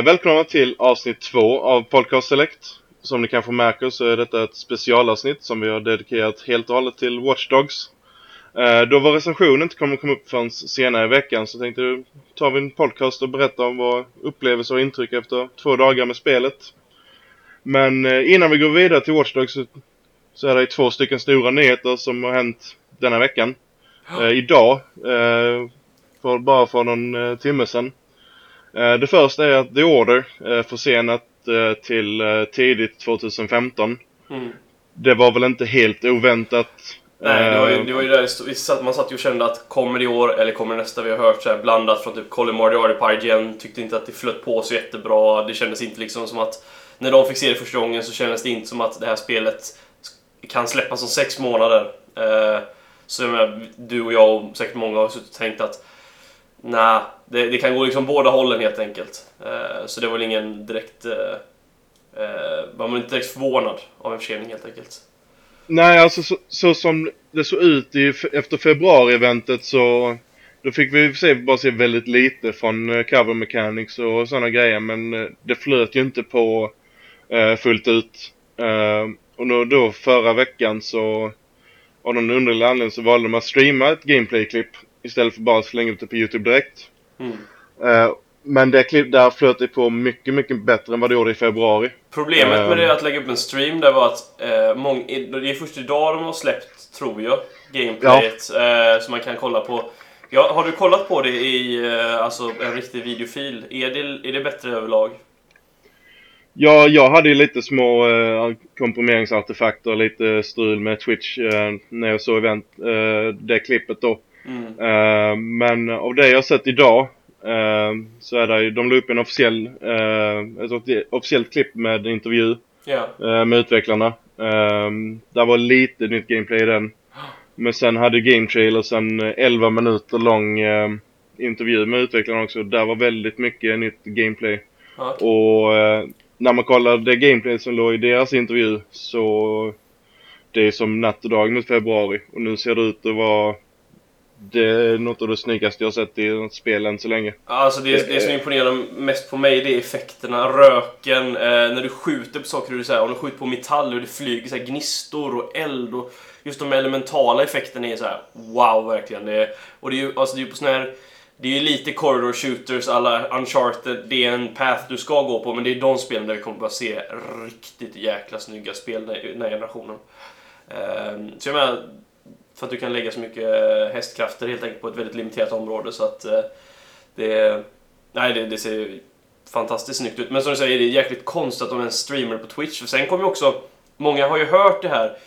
Eh, välkomna till avsnitt två av Podcast Select. Som ni kanske märker så är detta ett specialavsnitt som vi har dedikerat helt och hållet till Watch Dogs. Eh, då vår recension inte kommer komma upp förrän senare i veckan så tänkte jag ta vi en podcast och berätta om våra upplevelser och intryck efter två dagar med spelet. Men eh, innan vi går vidare till Watch Dogs så, så är det två stycken stora nyheter som har hänt denna veckan. Eh, idag, eh, för, bara för någon eh, timme sedan. Eh, det första är att The Order är försenat eh, till eh, tidigt 2015. Mm. Det var väl inte helt oväntat. Nej, det var ju, Eh, det var ju där man satt ju och kände att kommer det i år eller kommer det nästa? Vi har hört så blandat från typ Colin Moriarty på IGN, tyckte inte att det flöt på så jättebra. Det kändes inte liksom som att när de fick se det första gången så kändes det inte som att det här spelet kan släppas om sex månader. Eh, så du och jag och säkert många har suttit och tänkt att nej, det, det kan gå liksom båda hållen helt enkelt. Eh, så det var väl ingen direkt... Eh, eh, man var inte direkt förvånad av en försening helt enkelt. Nej, alltså så, så som det såg ut i, efter februari-eventet så då fick vi se, bara se väldigt lite från eh, cover mechanics och sådana grejer men eh, det flöt ju inte på eh, fullt ut. Eh, och då, då förra veckan så av någon underlig anledning så valde de att streama ett gameplay-klipp istället för bara att slänga ut det på Youtube direkt. Mm. Eh, men det klipp där flöt det på mycket, mycket bättre än vad det gjorde i februari. Problemet med det att lägga upp en stream det var att eh, mång, det är först idag de har släppt, tror jag, gameplayet eh, som man kan kolla på. Ja, har du kollat på det i eh, alltså en riktig videofil? Är det, är det bättre överlag? Ja, jag hade ju lite små eh, komprimeringsartefakter, lite strul med Twitch eh, när jag såg event, eh, det klippet då. Mm. Eh, men av det jag sett idag eh, så är det ju, de la upp en officiell, eh, ett offi- officiellt klipp med intervju Ja. eh, med utvecklarna. Där var lite nytt gameplay i den. Men sen hade Game Trailers en eh, 11 minuter lång intervju med utvecklarna också. Där var väldigt mycket nytt gameplay. Ja. Och när man kollar det gameplay som låg i deras intervju så det är som natt och dag mot februari. Och nu ser det ut att vara det är något av det snyggaste jag har sett i ett spel än så länge. Alltså det, det som imponerar mest på mig det är effekterna, röken, eh, när du skjuter på saker, hur det så här, om du skjuter på metall och det flyger så här gnistor och eld och just de elementala effekterna är så här wow verkligen. Det är, och det är ju alltså det är på sån här det är ju lite corridor shooters alla Uncharted, det är en path du ska gå på men det är de spelen där vi kommer att se riktigt jäkla snygga spel den den här generationen. Eh, Så jag menar, för att du kan lägga så mycket eh, hästkrafter helt enkelt på ett väldigt limiterat område så att eh, det, nej, det, det ser fantastiskt snyggt ut. Men som du säger, det är jäkligt konstigt att de ens streamar på Twitch. För sen kommer ju också, många har ju hört det här,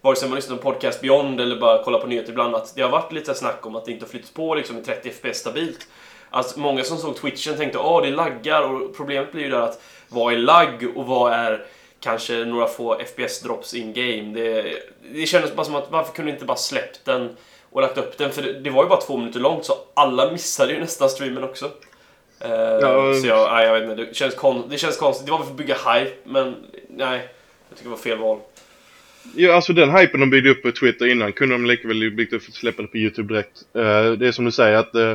vare sig man lyssnar på Podcast Beyond eller bara kollar på nyheter ibland, att det har varit lite snack om att det inte har flyttat på liksom i 30 FPS stabilt. Alltså många som såg Twitchen tänkte åh det laggar och problemet blir ju där att vad är lagg och vad är kanske några få FPS-drops in game. Det, det kändes bara som att varför kunde inte bara släppt den och lagt upp den? För det, det var ju bara två minuter långt så alla missade ju nästan streamen också. Eh, Ja, så jag, nej, jag vet inte, det känns, kon, det känns konstigt. Det var väl för att bygga hype, men nej. Jag tycker det var fel val. Ja, alltså den hypen de byggde upp på Twitter innan kunde de lika väl byggt upp släppa det på Youtube direkt. Eh, det är som du säger att uh,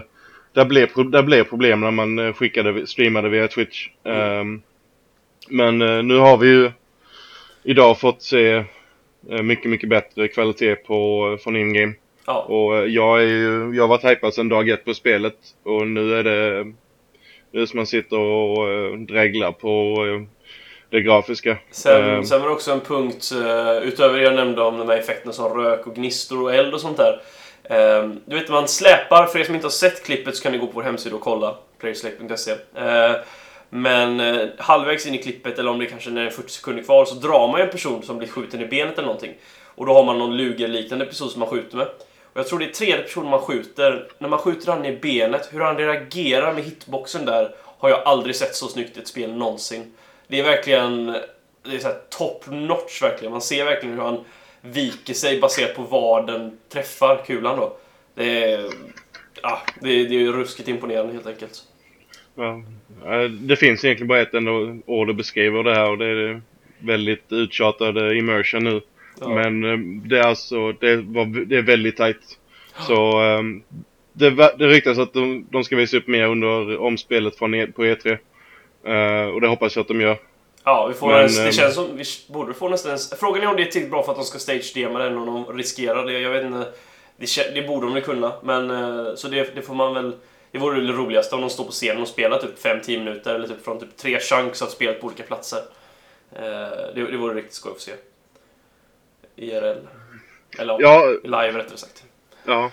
där, blev, där blev problem när man skickade, streamade via Twitch. Ehm, men eh, nu har vi ju idag fått se eh, mycket, mycket bättre kvalitet på, från in-game. Ja. Och eh, jag är ju, jag har varit hypad sedan dag ett på spelet och nu är det, nu som man sitter och uh, dreglar på eh, det grafiska. Sen, Ehm, sen var det också en punkt, eh, utöver det jag nämnde om de här effekterna som rök och gnistor och eld och sånt där. Eh, du vet, man släpar, för er som inte har sett klippet så kan ni gå på vår hemsida och kolla, playerslake.se. Eh, men eh, halvvägs in i klippet, eller om det kanske är 40 sekunder kvar, så drar man ju en person som blir skjuten i benet eller någonting. Och då har man någon lugerliknande person som man skjuter med. Och jag tror det är tredje personen man skjuter. När man skjuter han i benet, hur han reagerar med hitboxen där har jag aldrig sett så snyggt i ett spel någonsin. Det är verkligen det är så top notch verkligen. Man ser verkligen hur han viker sig baserat på var den träffar kulan då. Det är, ja, det är, det är ruskigt imponerande helt enkelt. Ja, det finns egentligen bara ett enda ord att beskriva det här och det är väldigt uttjatade immersion nu. Ja. Men eh, det är alltså, det, var, det är väldigt tight. Så eh, det, det ryktas att de, de ska visa upp mer under omspelet från e, på E3. Eh, och det hoppas jag att de gör. Ja, vi får Men, en, det ehm, känns som vi borde få nästan en, Frågan är om det är tillräckligt bra för att de ska stage-dema den och de riskerar det. Jag vet inte. Det, det borde de kunna. Men eh, så det, det får man väl... Det vore det roligaste om de står på scenen och spelar typ 5-10 minuter eller typ från typ tre chunks av spel på olika platser. Eh, det, det vore riktigt skoj att se. IRL. Eller Ja, live rättare sagt. ja.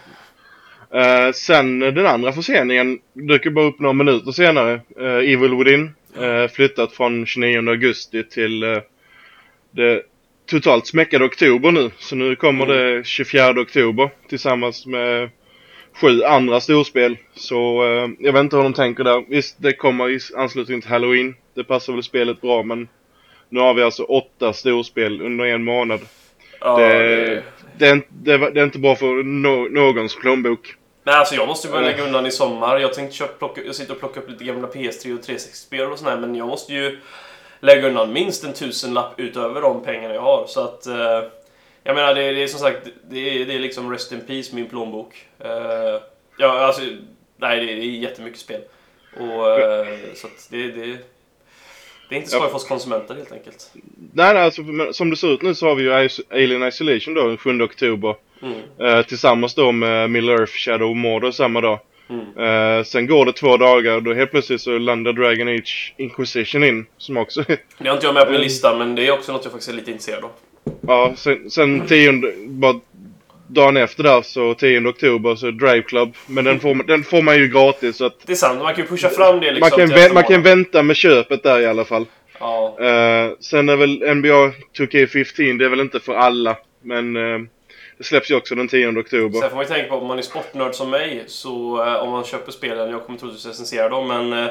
Eh, sen den andra förseningen dyker bara upp några minuter senare. Eh, Evil Within. eh, flyttat från 29 augusti till eh, det totalt smäckade oktober nu. Så nu kommer Mm. det 24 oktober tillsammans med sju andra storspel. Så eh, jag vet inte hur de tänker där. Visst, det kommer i anslutning till Halloween. Det passar väl spelet bra men nu har vi alltså åtta storspel under en månad. Ja, Det- det, Det är, inte- det, är inte bra för no, någons plånbok. Nej, alltså jag måste ju börja lägga undan i sommar. Jag tänkte köpa, plocka, jag sitter och plockar upp lite gamla PS3 och 360-spel och sådär, men jag måste ju lägga undan minst en tusenlapp utöver de pengarna jag har. Så att... Eh, jag menar, det, det är som sagt, det är, det är liksom rest in peace, min plånbok. Eh, ja, alltså, nej, det är, det är jättemycket spel. Och, eh, så att det, det, det är inte skoj för oss konsumenter helt enkelt. Nej, nej alltså, som det ser ut nu så har vi ju Alien Isolation då den 7 oktober. Mm. Eh, tillsammans då med Middle Earth Shadow Mordor samma dag. Mm. Eh, sen går det två dagar och då helt plötsligt så landar Dragon Age Inquisition in. Som också Det har inte jag med på min lista, men det är också något jag faktiskt är lite intresserad av. Ja, sen, sen tionde, bara dagen efter där så 10 oktober så Drive Club. Men den får, man- den får man ju gratis så att Det är sant, man kan ju pusha fram det liksom man, kan vä- man kan vänta med köpet där i alla fall. Ja. Eh, sen är väl NBA 2K15, det är väl inte för alla. Men eh, det släpps ju också den 10 oktober. Sen får man ju tänka på om man är sportnörd som mig, så eh, om man köper spelen, jag kommer troligtvis recensera dem, men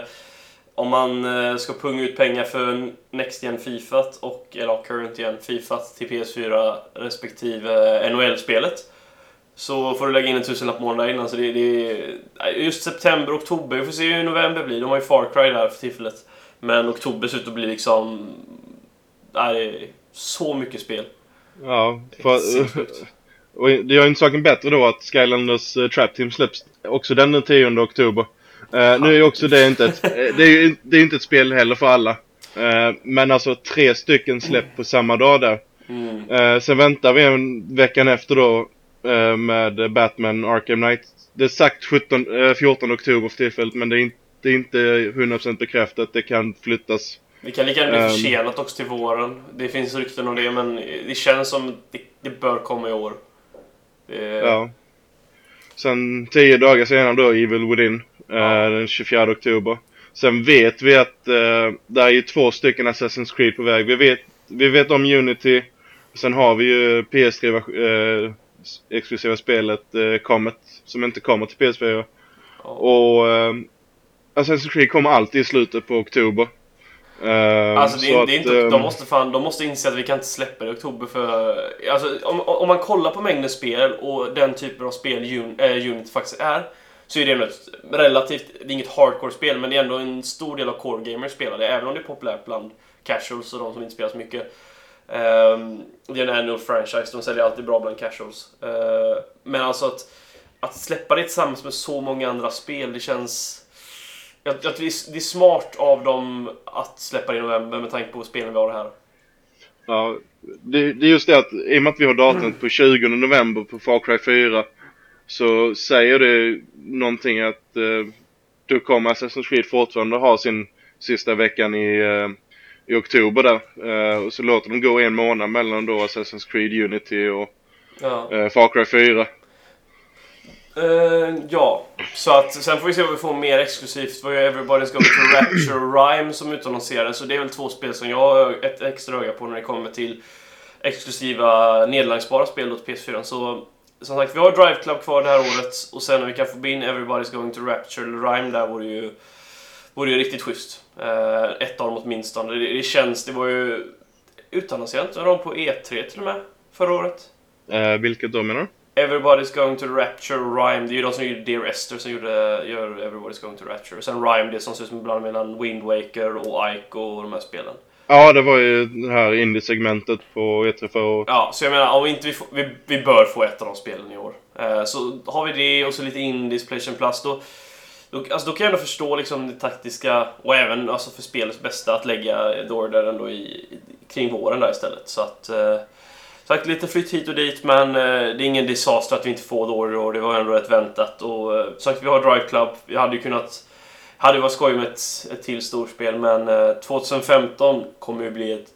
om man eh, ska punga ut pengar för Next Gen Fifa och, eller Current Gen Fifa till PS4 respektive eh, NHL-spelet så får du lägga in en tusenlapp månad innan. Så det, det är just september, oktober, vi får se hur november blir. De har ju Far Cry där för tillfället. Men oktober ser ut att bli liksom... Nej, det är så mycket spel. Ja, Det är för, och det gör ju inte saken bättre då att Skylanders uh, Trap Team släpps också den 10 oktober. Eh, nu är ju också det inte ett, eh, det är ju det är inte ett spel heller för alla. Eh, men alltså tre stycken släpp på samma dag där. Mm. Eh, sen väntar vi en veckan efter då med Batman Arkham Knight. Det är sagt 17, eh, 14 oktober för tillfället men det är inte, det är inte 100% bekräftat. Det kan flyttas. Det kan lika gärna bli Ehm. försenat också till våren. Det finns rykten om det, men det känns som det, det bör komma i år. Det, Ja. Sen tio dagar senare då Evil Within. Eh, Ja. Den 24 oktober. Sen vet vi att uh, det är ju två stycken Assassin's Creed på väg. Vi vet, vi vet om Unity. Sen har vi ju PS3 eh, exklusiva spelet uh, Comet. Som inte kommer till PS4. ja. Och uh, Assassin's Creed kommer alltid i slutet på oktober. Eh, Alltså det är, det är att, inte, eh, de, måste fan, de måste inse att vi kan inte släppa det i oktober för... Alltså, om, om man kollar på mängden spel och den typen av spel Un, äh, Unity faktiskt är så är det ändå ett relativt, det är inget hardcore-spel men det är ändå en stor del av core gamers spelar det även om det är populärt bland casuals och de som inte spelar så mycket. Um, det är en annual franchise, de säljer alltid bra bland casuals. Uh, men alltså att, att släppa det tillsammans med så många andra spel, det känns... Jag, jag, det, är, det är smart av dem att släppa det i november med tanke på spelen vi har här. Ja, det, det är just det att i och med att vi har datumet på 20 november på Far Cry 4 så säger det någonting att eh, då kommer Assassin's Creed fortfarande ha sin sista veckan i, eh, i oktober där. Eh, och så låter de gå en månad mellan då Assassin's Creed Unity och Ja. eh, Far Cry 4. Eh, ja, så att sen får vi se vad vi får mer exklusivt. Vad är Everybody's Going to Rapture och Rhyme som utannonserades. Så det är väl två spel som jag har ett extra öga på när det kommer till exklusiva nedladdningsbara spel åt PS4. Så som sagt, vi har Drive Club kvar det här året och sen om vi kan få in Everybody's Going to Rapture eller Rhyme där vore ju, vore ju riktigt schysst. Eh, ett av dem åtminstone. Det, det känns, det var ju utannonserat inte de på E3 till och med förra året. Eh, vilket då menar du? Everybody's going to rapture Rhyme. Det är ju de som gjorde Dear Esther som gjorde, gör Everybody's going to rapture. Sen Rhyme, det som ser ut som blandning mellan Wind Waker och Ico och de här spelen. Ja, det var ju det här indie-segmentet på E3 förra året. Ja, så jag menar, om inte vi, får, vi, vi bör få ett av de spelen i år. Eh, så har vi det och så lite Indies, Playstation Plus, då, Då, alltså, då kan jag ändå förstå liksom det taktiska och även alltså, för spelets bästa att lägga The Order ändå i, kring våren där istället. Så att... Eh, sagt, lite flytt hit och dit men eh, det är ingen disaster att vi inte får The Order och det var ändå rätt väntat. Och eh, sagt, vi har Drive Club. Vi hade ju kunnat... Hade varit skoj med ett, ett till storspel men eh, 2015 kommer ju bli ett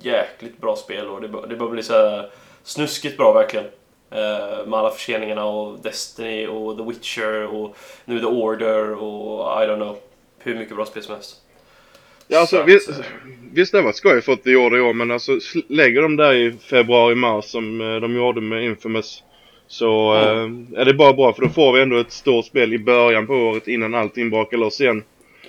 jäkligt bra spel och det, bör- det bör bli så snuskigt bra verkligen. Eh, med alla förseningarna och Destiny och The Witcher och nu The Order och I don't know. Hur mycket bra spel som helst. Ja, alltså, Så att, visst, eh, visst det var skoj för att det gjorde i år men alltså lägger de där i februari-mars som eh, de gjorde med Infamous så eh, är det bara bra för då får vi ändå ett stort spel i början på året innan allting brakar loss igen.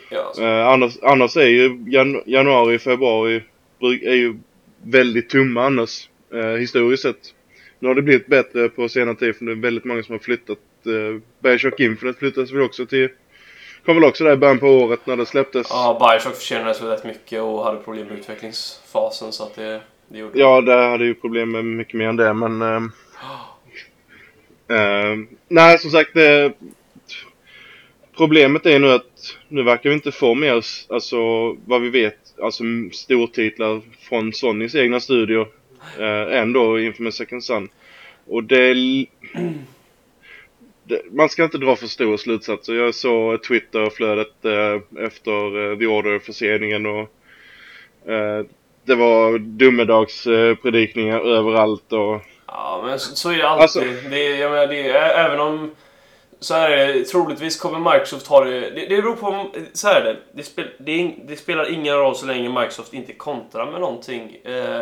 Ja. Eh, annars, annars är ju jan januari, februari bru- är ju väldigt tomma annars eh, historiskt sett. Nu har det blivit bättre på senare tid för det är väldigt många som har flyttat. Eh, Bioshock Infinite flyttades väl också till Kom väl också där i början på året när det släpptes. ja, Bioshock försenades väl rätt mycket och hade problem med utvecklingsfasen så att det, det gjorde Ja, där hade ju problem med mycket mer än det, men... ehm, Uh, nej, som sagt, det, problemet är nu att nu verkar vi inte få mer, alltså vad vi vet, alltså stortitlar från Sonys egna studior uh, eh, ändå inför med Second Son. Och det, det... Man ska inte dra för stora slutsatser. Jag såg Twitterflödet uh, efter uh, The Order-förseningen och uh, det var domedagspredikningar överallt och... Ja, men så, så är det alltid. Alltså- Det, är- jag menar, det, är, även om... Så här är det, troligtvis kommer Microsoft ha det... Det, det beror på... Så här är det. Det, spel, det, det spelar ingen roll så länge Microsoft inte kontrar med någonting. Eh,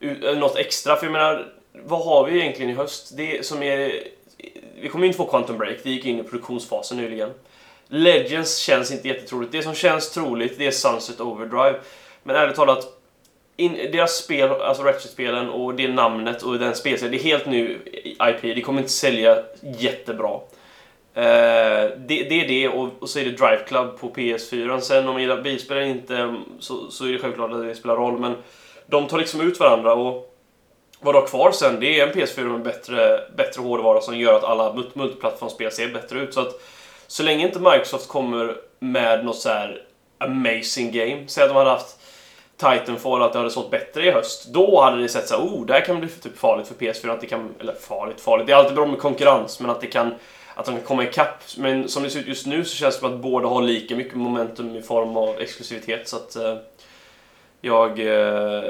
eh, något extra. För jag menar, vad har vi egentligen i höst? Det som är... Vi kommer inte få Quantum Break. Det gick in i produktionsfasen nyligen. Legends känns inte jättetroligt. Det som känns troligt, det är Sunset Overdrive. Men ärligt talat, in, deras spel, alltså Ratchet-spelen och det namnet och den spelserien, det är helt ny IP. Det kommer inte sälja jättebra. Eh, det, det är det och, och så är det Drive Club på PS4. Sen om man gillar bilspel eller inte så, så är det självklart att det spelar roll. Men de tar liksom ut varandra och vad du har kvar sen det är en PS4 med bättre, bättre hårdvara som gör att alla multiplattformsspel ser bättre ut. Så att så länge inte Microsoft kommer med något så här amazing game. Säg att de hade haft Titanfall att det hade sålt bättre i höst. Då hade det sett så här, oh, det här kan bli typ farligt för PS4. Att det kan, eller farligt, farligt. Det är alltid bra med konkurrens, men att det kan att de kan komma ikapp. Men som det ser ut just nu så känns det som att båda har lika mycket momentum i form av exklusivitet. Så att eh, jag... Eh,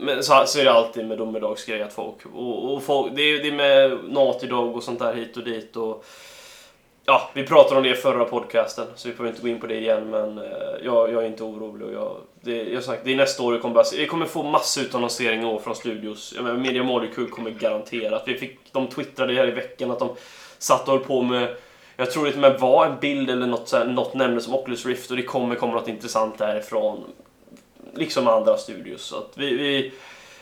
men så, så är det alltid med domedagsgrejer att folk... Och, och folk det, är, det är med Naughty Dog och sånt där hit och dit och... Ja, vi pratade om det i förra podcasten, så vi behöver inte gå in på det igen, men eh, jag, jag är inte orolig. Och jag, det, jag har sagt, det är nästa år vi kommer bara, Vi kommer få massor av i år från studios. Jag menar, Media Molecule kommer garanterat. Vi fick, de twittrade här i veckan att de satt och höll på med jag tror det med var en bild eller något, så här, något nämndes som Oculus Rift och det kommer komma något intressant därifrån. Liksom andra studios. Så att vi, vi,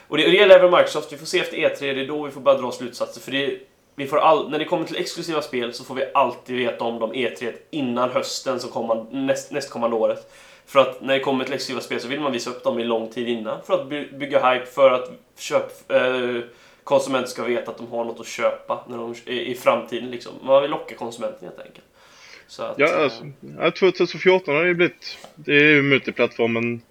och, det, och det gäller även Microsoft. Vi får se efter E3, det är då vi får börja dra slutsatser. För det, vi får all, när det kommer till exklusiva spel så får vi alltid veta om dem E3 innan hösten som kommer, näst, nästkommande året. För att när det kommer till exklusiva spel så vill man visa upp dem i lång tid innan. För att by, bygga hype, för att köp, eh, konsumenter ska veta att de har något att köpa när de, i, i framtiden. Liksom. Man vill locka konsumenten helt enkelt. Så att, Ja, eh, alltså, ja, 2014 har det ju blivit. Det är ju multiplattformen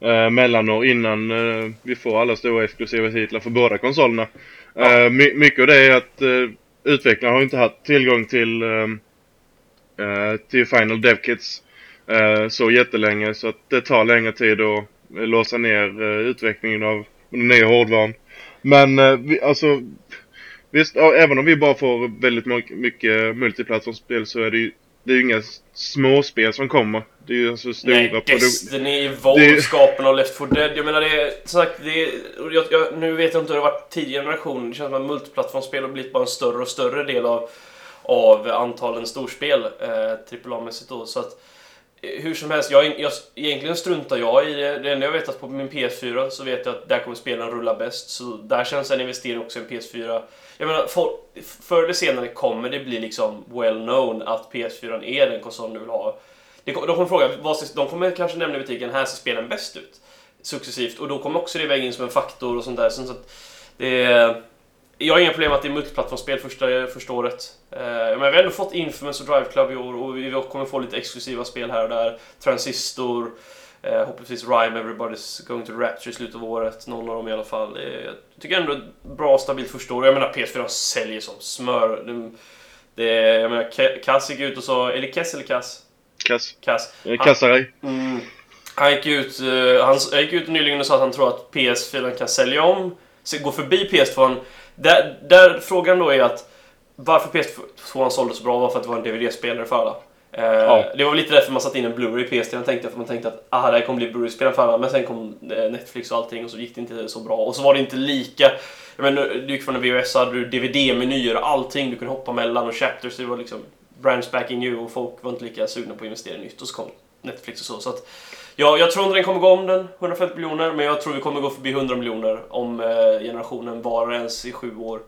eh, mellanår innan eh, vi får alla stora exklusiva titlar för båda konsolerna. Ja. Eh, my, mycket av det är att eh, utvecklarna har inte haft tillgång till, eh, eh, till Final Dev Kits så jättelänge så att det tar längre tid att eh, låsa ner eh, utvecklingen av den nya hårdvaran. Men eh, vi, alltså Visst, även om vi bara får väldigt mycket multiplattformsspel så är det ju det är ju inga småspel som kommer. Det är ju alltså stora Nej, produkter. Destiny, Evolve, av Left 4 Dead. Jag menar det är, som sagt, det är, och jag, jag, nu vet jag inte hur det har varit tidigare generationer. Det känns som att multiplattformsspel har blivit bara en större och större del av, av antalen storspel, eh, AAA-mässigt då. Så att, eh, hur som helst, jag, jag, egentligen struntar jag i det. Det enda jag vet att på min PS4 så vet jag att där kommer spelen rulla bäst. Så där känns en investering också i en PS4. Jag menar, för, förr eller senare kommer det bli liksom well known att PS4 är den konsolen du vill ha. Det, de kommer fråga, vad de kommer kanske nämna i butiken, här ser spelen bäst ut. Successivt. Och då kommer också det väga in som en faktor och sånt där. Så att det är, jag har inga problem med att det är multiplattformsspel första, första året. Eh, men vi har ändå fått Infamous och Drive Club i år och vi kommer få lite exklusiva spel här och där. Transistor, eh, hoppningsvis Rhyme, Everybody's Going to Rapture i slutet av året. Någon av dem i alla fall. Eh, jag tycker ändå ett bra, stabilt första år. Jag menar PS4 säljer som smör. Det, det, jag menar, Kass gick ut och sa... Är det Kess eller Kass? Kass. Kass. Eh, Kassarej. Mm. Han gick ut, han, han gick ut nyligen och sa att han tror att PS4 kan sälja om, gå förbi PS2. Där, där frågan då är att varför PS2 sålde så bra var för att det var en DVD-spelare för alla. Uh, ja. Det var lite därför man satte in en Blu-ray i PS3 tänkte för man tänkte att aha, det här kommer bli Blu-ray-spelare för alla. Men sen kom Netflix och allting och så gick det inte så bra. Och så var det inte lika... Jag menar, du gick från en VHS hade du DVD-menyer och allting du kunde hoppa mellan och chapters. Det var liksom branch back in you och folk var inte lika sugna på att investera i nytt. Och så kom Netflix och så. så att, ja, jag tror inte den kommer gå om den, 150 miljoner, men jag tror vi kommer gå förbi 100 miljoner om eh, generationen varar ens i sju år.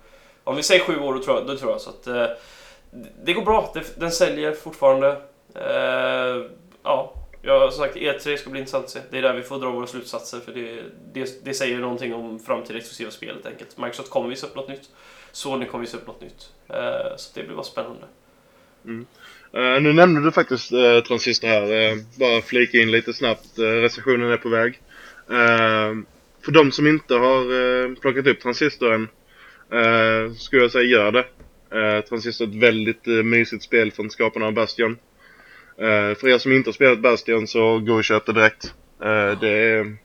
Om vi säger sju år, då tror jag, då tror jag så att eh, det går bra. Det, den säljer fortfarande. Eh, ja, jag har sagt E3 ska bli intressant att se. Det är där vi får dra våra slutsatser för det, det, det säger någonting om framtida exklusiva spel helt enkelt. Microsoft kommer visa upp något nytt. Sony kommer visa upp något nytt. Eh, så det blir bara spännande. Mm. Uh, nu nämnde du faktiskt uh, Transistor här. Uh, bara flika in lite snabbt. Uh, recensionen är på väg. för de som inte har plockat upp Transistor än skulle jag säga gör det. Transistor är ett väldigt mysigt spel från skaparna av Bastion. för er som inte har spelat Bastion så gå och köp det direkt. det är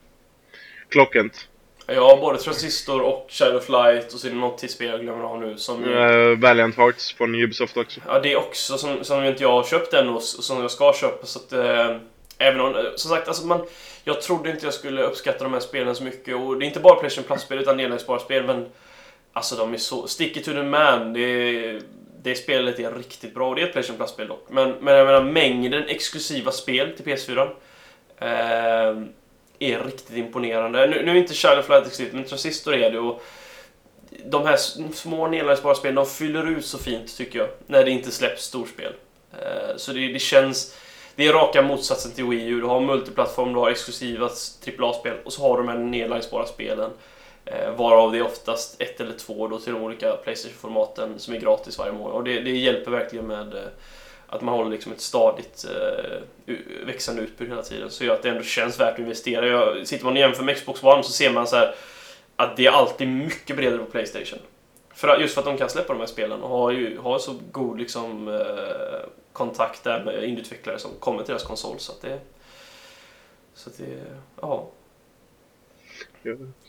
klockrent. Ja, både Transistor och Shadow of Light och så är det något till spel jag glömmer av nu som... Uh, Valiant Hearts från Ubisoft också. Ja, det är också som, som inte jag har köpt än och som jag ska köpa så att... Uh, även om, som sagt, alltså man... Jag trodde inte jag skulle uppskatta de här spelen så mycket och det är inte bara Playstation Plus-spel utan nedladdningsbara spel men... Alltså de är så... Sticky to the man, det det spelet är riktigt bra och det är ett Playstation Plus-spel dock. Men, men jag menar mängden exklusiva spel till PS4. Eh, är riktigt imponerande. Nu, nu är inte Shadow Flight exklusivt, men Transistor är det och de här små nedladdningsbara spelen, de fyller ut så fint tycker jag, när det inte släpps storspel. Eh, så det, det, känns... Det är raka motsatsen till Wii U. Du har multiplattform, du har exklusiva AAA-spel och så har du de här nedladdningsbara spelen. Eh, varav det är oftast ett eller två då till de olika Playstation-formaten som är gratis varje månad. Och det, det hjälper verkligen med eh, att man håller liksom ett stadigt eh, växande utbud hela tiden så gör att det ändå känns värt att investera. Jag, sitter man och jämför med Xbox One så ser man så här, att det är alltid mycket bredare på Playstation. För, just för att de kan släppa de här spelen och har, ju, har så god liksom, eh, kontakt där med indieutvecklare som kommer till deras konsol. Så att det... Så att det... Ja.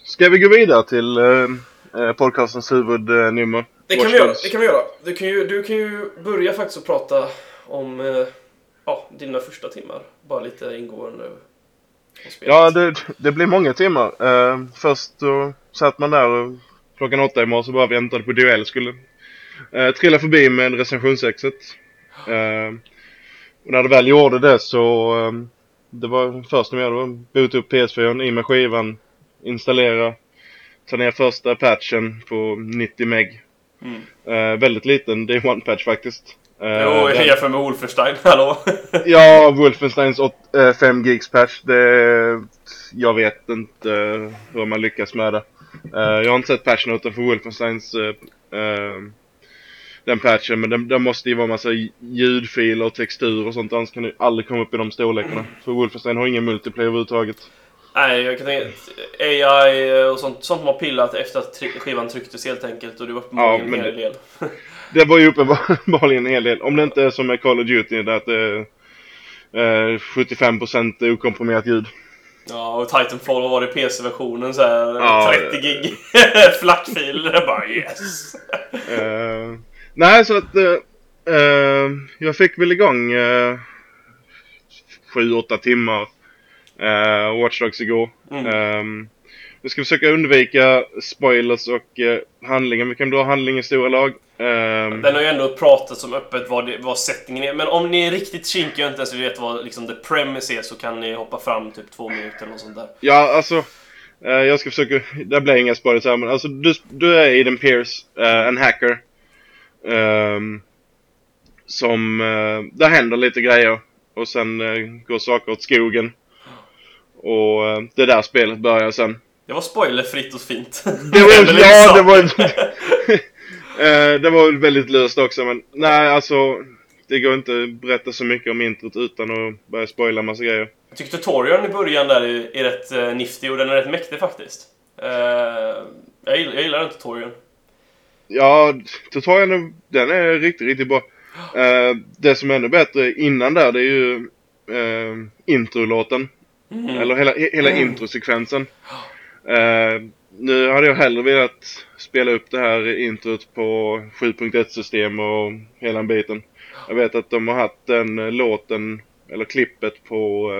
Ska vi gå vidare till eh, eh podcastens huvudnummer? Det kan, vi göra, det kan vi göra. Du kan, ju, du kan ju börja faktiskt att prata om eh, ja, dina första timmar. Bara lite ingående. Ja, det, det blir många timmar. Uh, först då satt man där och klockan åtta i morse och bara väntade på duell skulle uh, trilla förbi med recensionsexet. Uh, och när det väl gjorde det så um, det var först när jag då boot upp PS4 i med skivan, installera, ta ner första patchen på 90 meg. Mm. Uh, väldigt liten Day One patch faktiskt. Uh, jo, den... jämför med Wolfenstein, hallå? ja, Wolfensteins 5 uh, gigs patch. Det, jag vet inte hur man lyckas med det. Uh, jag har inte sett patchnoten för Wolfensteins den patchen, men den, den måste ju vara massa ljudfiler och textur och sånt, annars kan du aldrig komma upp i de storlekarna. För Wolfenstein har ingen multiplayer överhuvudtaget. Nej, jag kan tänka AI och sånt, sånt har pillat efter att skivan trycktes helt enkelt och det var uppenbarligen ja, en hel del. det var ju uppenbarligen en hel del. Om det inte är som med Call of Duty där att det är eh, 75% okomprimerat ljud. Ja, och Titanfall var det PC-versionen så här, ja, 30 gig flackfiler. bara yes! uh, nej, så att uh, jag fick väl igång uh, 7-8 timmar uh, Watch Dogs igår. Mm. Um, vi ska försöka undvika spoilers och uh, handlingen. Vi kan dra handling i stora lag. Um, Den har ju ändå pratat om öppet vad, det, vad settingen är. Men om ni är riktigt kinkiga och inte ens vet vad liksom, the premise är så kan ni hoppa fram typ två minuter eller sånt där. Ja, alltså. Uh, jag ska försöka... Det blir inga spoilers här men alltså du, du är Aiden Pierce, uh, en hacker. Um, som... Uh, där händer lite grejer. Och sen går saker åt skogen. Och eh, det där spelet börjar sen. Det var spoilerfritt och fint. Det var, ja, det var, Eh, det var väldigt löst också men nej alltså det går inte att berätta så mycket om introt utan att börja spoila massa grejer. Jag tycker tutorialen i början där är, är rätt uh, nifty och den är rätt mäktig faktiskt. Uh, jag, gillar, jag gillar den tutorialen. Ja, tutorialen den är riktigt, riktigt bra. Uh, det som är ännu bättre innan där det är ju uh, introlåten. Mm. Eller hela, hela mm. introsekvensen. Uh, nu hade jag hellre velat spela upp det här introt på 7.1 system och hela den biten. Jag vet att de har haft den låten, eller klippet på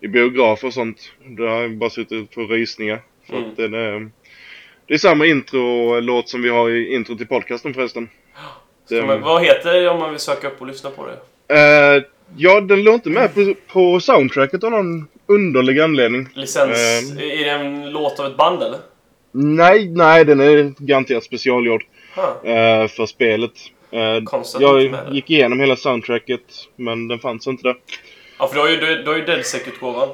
i biografer och sånt. Det har bara suttit på rysningar. För mm. att den är, det är samma intro-låt som vi har i intro till podcasten förresten. Det, man, vad heter det om man vill söka upp och lyssna på det? Uh, ja, den låg inte med på, på soundtracket av någon underlig anledning. Licens? Uh, är det en låt av ett band eller? Nej, nej, den är garanterat specialgjord. Huh. Uh, för spelet. Uh, jag gick igenom hela soundtracket, men den fanns inte där. Ja, för du har ju, du, du har ju Deadsec-utgåvan.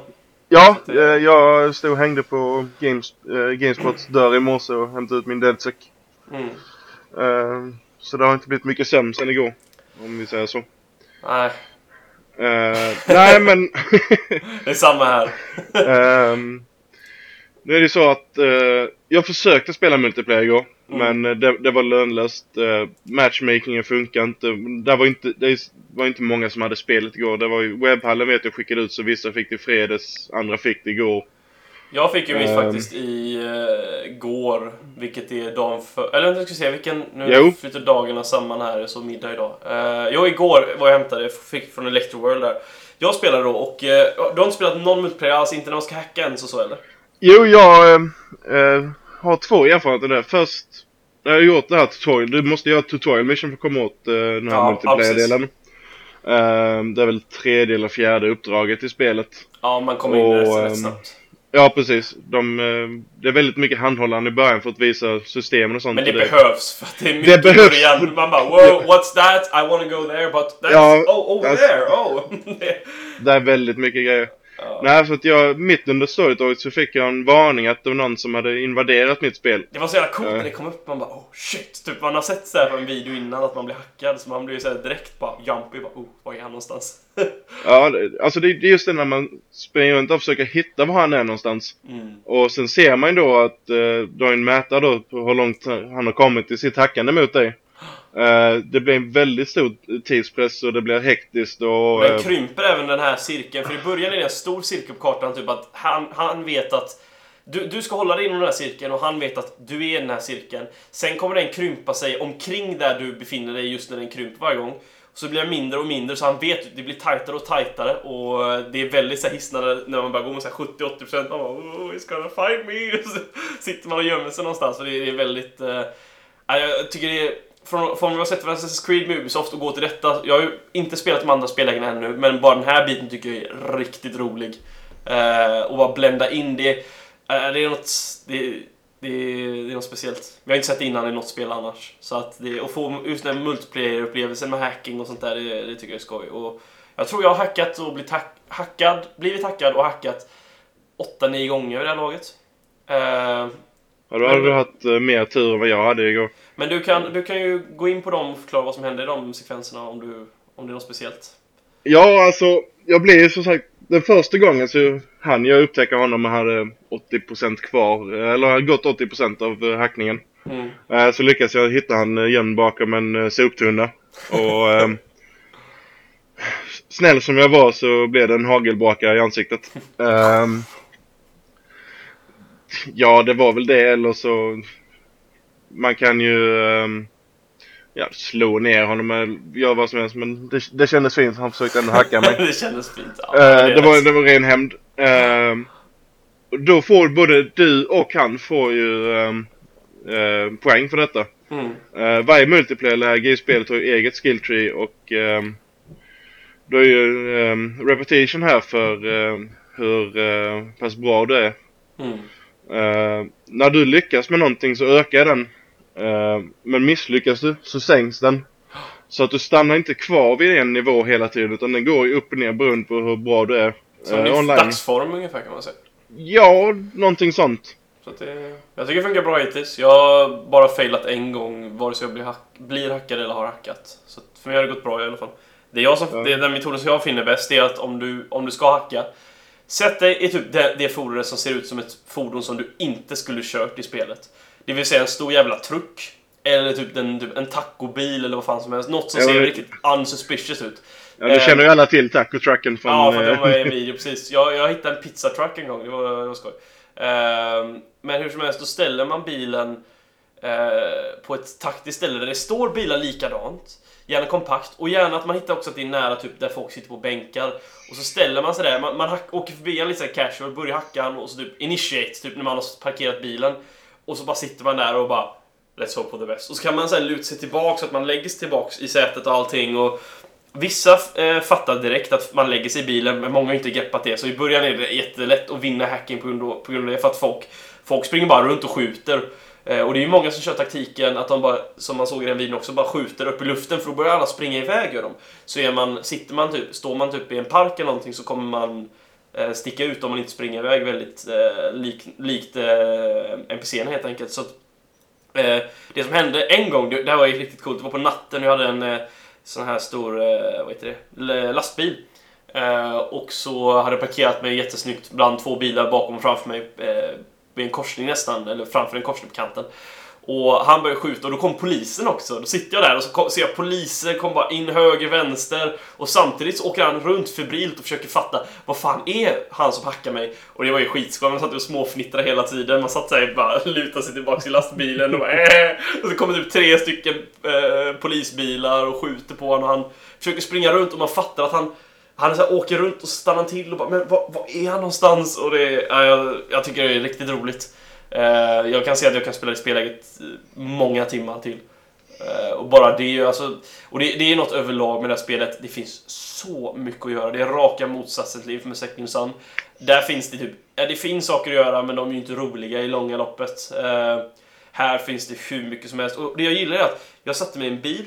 Ja, eh, jag stod och hängde på Games, äh, Gamespots dörr i morse och hämtade ut min Deadsec. Mm. Uh, så det har inte blivit mycket sömn sen igår. Om vi säger så. Nej. Uh, nej men... det är samma här. uh, nu är det så att uh, jag försökte spela multiplayer igår. Mm. Men det, det, var lönlöst. Uh, matchmakingen funkar inte. Det var inte, det var inte många som hade spelet igår. Det var ju webbhallen vet jag skickade ut så vissa fick det i fredags, andra fick det igår. Jag fick ju mitt uh, faktiskt i uh, går, vilket är dagen för... Eller jag ska säga vilken... Nu jo. flyter dagarna samman här, så middag idag. Uh, jo, igår var jag hämtade, fick från Electroworld där. Jag spelade då och uh, du har inte spelat någon multiplayer alls, inte när man ska hacka ens och så eller? Jo, jag uh, har två erfarenheter där. Först, när jag har gjort det här tutorial, du måste göra tutorial mission för att komma åt den här ja, multiplayer-delen. det är väl tredje eller fjärde uppdraget i spelet. Ja, man kommer in och, rätt snabbt. Ja, precis. De, eh, det är väldigt mycket handhållande i början för att visa systemen och sånt. Men det, det behövs, för att det är mycket det behövs. början. Man bara wow, what's that? I wanna go there, but that's... Ja, oh, over that's, there! Oh! det är väldigt mycket grejer. Ja. Nej, för att jag, mitt under storytaget så fick jag en varning att det var någon som hade invaderat mitt spel. Det var så jävla coolt när det kom upp. Man bara oh shit. Typ man har sett så här på en video innan att man blir hackad. Så man blir så här direkt bara jumpy. Bara, oh, var är han någonstans? ja, det, alltså det, det är just det när man springer runt och försöker hitta var han är någonstans. Mm. Och sen ser man ju då att uh, du har en mätare då på hur långt han har kommit i sitt hackande mot dig. Uh, det blir en väldigt stor tidspress och det blir hektiskt och... Men uh, krymper även den här cirkeln? För i början är det en stor cirkel på kartan, typ att han, han vet att du, du ska hålla dig inom den här cirkeln och han vet att du är i den här cirkeln. Sen kommer den krympa sig omkring där du befinner dig just när den krymper varje gång. Så blir den mindre och mindre så han vet det blir tajtare och tajtare och det är väldigt så hisnande när man bara går med 70-80% man bara oh, he's gonna find me! så sitter man och gömmer sig någonstans och det är, väldigt... Uh, jag tycker det är från, från jag sett Assassin's Creed med Ubisoft och gå till detta. Jag har ju inte spelat de andra spellägena ännu, men bara den här biten tycker jag är riktigt rolig. Uh, och bara blända in det. Uh, det är något... Det, det, det är något speciellt. Vi har inte sett det innan i något spel annars. Så att det, att få just den multiplayer-upplevelsen med hacking och sånt där, det, det, tycker jag är skoj. Och jag tror jag har hackat och blivit, hack, hackad, blivit hackad och hackat 8-9 gånger vid det här laget. Uh, Ja, då hade du haft uh, mer tur än vad jag hade igår. Men du kan, du kan ju gå in på dem och förklara vad som hände i de sekvenserna om, du, om det är något speciellt. Ja, alltså, jag blev som sagt, den första gången så hann jag upptäcka honom och hade 80% kvar, eller hade gått 80% av uh, hackningen. Mm. Uh, så lyckades jag hitta han uh, gömd bakom en soptunna. Och uh, snäll som jag var så blev det en hagelbraka i ansiktet. Uh, Ja, det var väl det eller så... Man kan ju... Um, ja, slå ner honom eller göra vad som helst. Men det, det kändes fint. Han försökte ändå hacka mig. det kändes fint. Ja, uh, det, det, var, det var ren hämnd. Uh, då får både du och han får ju um, uh, poäng för detta. Mm. Uh, varje multiplayer-läge i spelet har ju eget skilltree och då är ju repetition här för hur uh, pass bra du är. Mm. När du lyckas med någonting så ökar den. Uh, men misslyckas du så sänks den. Så att du stannar inte kvar vid en nivå hela tiden utan den går ju upp och ner beroende på hur bra du är. Som uh, online. dagsform ungefär kan man säga. Ja, någonting sånt. Så det, jag tycker det funkar bra hittills. Jag har bara failat en gång, vare sig jag blir, hack, blir hackad eller har hackat. Så för mig har det gått bra i alla fall. Det är jag som, Ja. det den metoden som jag finner bäst, är att om du, om du ska hacka, sätt dig i typ det, det fordonet som ser ut som ett fordon som du inte skulle kört i spelet. Det vill säga en stor jävla truck. Eller typ en, typ en tacobil eller vad fan som helst. Något som Ja, ser men- riktigt unsuspicious ut. Ja, nu Eh, känner ju alla till taco-trucken från... Ja, för eh, det var en video, precis. Jag, jag hittade en pizzatruck en gång, det var, det var skoj. Ehm, men hur som helst, då ställer man bilen eh, på ett taktiskt ställe där det står bilar likadant. Gärna kompakt, och gärna att man hittar också att det är nära typ där folk sitter på bänkar. Och så ställer man sig där, man, man hack, åker förbi en lite så här casual, börjar hacka och så typ initiate, typ när man har parkerat bilen. Och så bara sitter man där och bara Let's hope for the best. Och så kan man sen luta sig tillbaka så att man lägger sig tillbaks i sätet och allting. Och Vissa eh, fattar direkt att man lägger sig i bilen, men många har inte greppat det. Så i början är det jättelätt att vinna hacking på grund av, på grund av det, för att folk, folk springer bara runt och skjuter. Eh, och det är ju många som kör taktiken att de bara, som man såg i den videon också, bara skjuter upp i luften för då börjar alla springa iväg gör de. Så är man, sitter man typ, står man typ i en park eller någonting så kommer man Eh, sticka ut om man inte springer iväg väldigt eh, lik, likt eh, NPCn helt enkelt. Så att, eh, det som hände en gång, det, det här var ju riktigt coolt, det var på natten jag hade en eh, sån här stor, eh, vad heter det, eh, lastbil. Eh, och så hade jag parkerat mig jättesnyggt bland två bilar bakom och framför mig eh, vid en korsning nästan, eller framför en korsning på kanten. Och han började skjuta och då kom polisen också. Då sitter jag där och så kom, ser jag poliser komma bara in höger, vänster och samtidigt så åker han runt febrilt och försöker fatta vad fan är han som hackar mig? Och det var ju skitskoj, man satt och småfnittrade hela tiden. Man satt såhär bara lutade sig tillbaks i lastbilen och bara äh. Och så kommer typ tre stycken eh, polisbilar och skjuter på honom och han försöker springa runt och man fattar att han han så här, åker runt och stannar till och bara Men var, var är han någonstans? Och det, ja, jag, jag tycker det är riktigt roligt. Eh, jag kan se att jag kan spela i spelläget många timmar till. Eh, och bara det, alltså, och det, det är något överlag med det här spelet. Det finns så mycket att göra. Det är raka motsatsen till Infamous Second Sun. Där finns det typ, ja, det finns saker att göra men de är ju inte roliga i långa loppet. Eh, här finns det hur mycket som helst. Och det jag gillar är att jag satte mig i en bil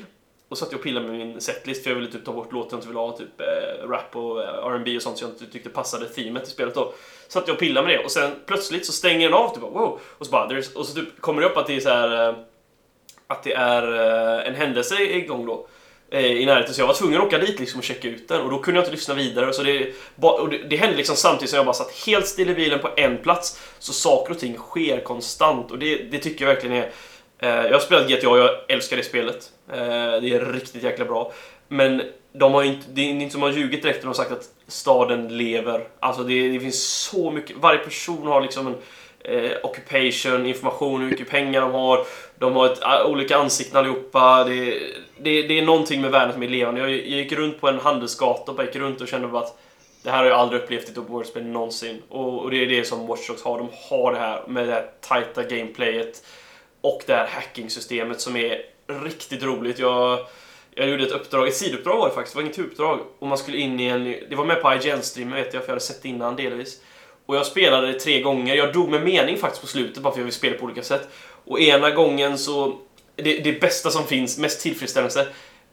och satt jag och pillade med min setlist för jag ville typ ta bort låtar jag inte ville ha, typ eh, rap och eh, R&B och sånt som jag inte tyckte passade teamet i spelet då. Satt jag och pillade med det och sen plötsligt så stänger den av typ wow! Och så bara, och så typ kommer det upp att det är så här eh, att det är eh, en händelse igång då eh, i närheten så jag var tvungen att åka dit liksom och checka ut den och då kunde jag inte lyssna vidare så det, och det, det hände liksom samtidigt som jag bara satt helt still i bilen på en plats så saker och ting sker konstant och det, det tycker jag verkligen är Eh, jag har spelat GTA och jag älskar det spelet eh, det är riktigt jäkla bra men de har inte, det är inte som har ljugit direkt när de har sagt att staden lever alltså det, det finns så mycket, varje person har liksom en eh, occupation, information, hur mycket pengar de har. De har ett, eh, olika ansikten allihopa. Det, det, det är någonting med världen som är levande. Jag, jag gick runt på en handelsgata och bara gick runt och kände bara att det här har jag aldrig upplevt i ett open world-spel någonsin. Och, och det är det som Watch Dogs har. De har det här med det här tajta gameplayet och det här hacking-systemet som är riktigt roligt. Jag, jag gjorde ett uppdrag, ett sidouppdrag var det faktiskt, det var inget huvuduppdrag. Och man skulle in i en, det var med på IGN-streamen vet jag, för jag hade sett det innan delvis. Och jag spelade det tre gånger. Jag dog med mening faktiskt på slutet bara för att jag vill spela på olika sätt. Och ena gången så... Det, det bästa som finns, mest tillfredsställelse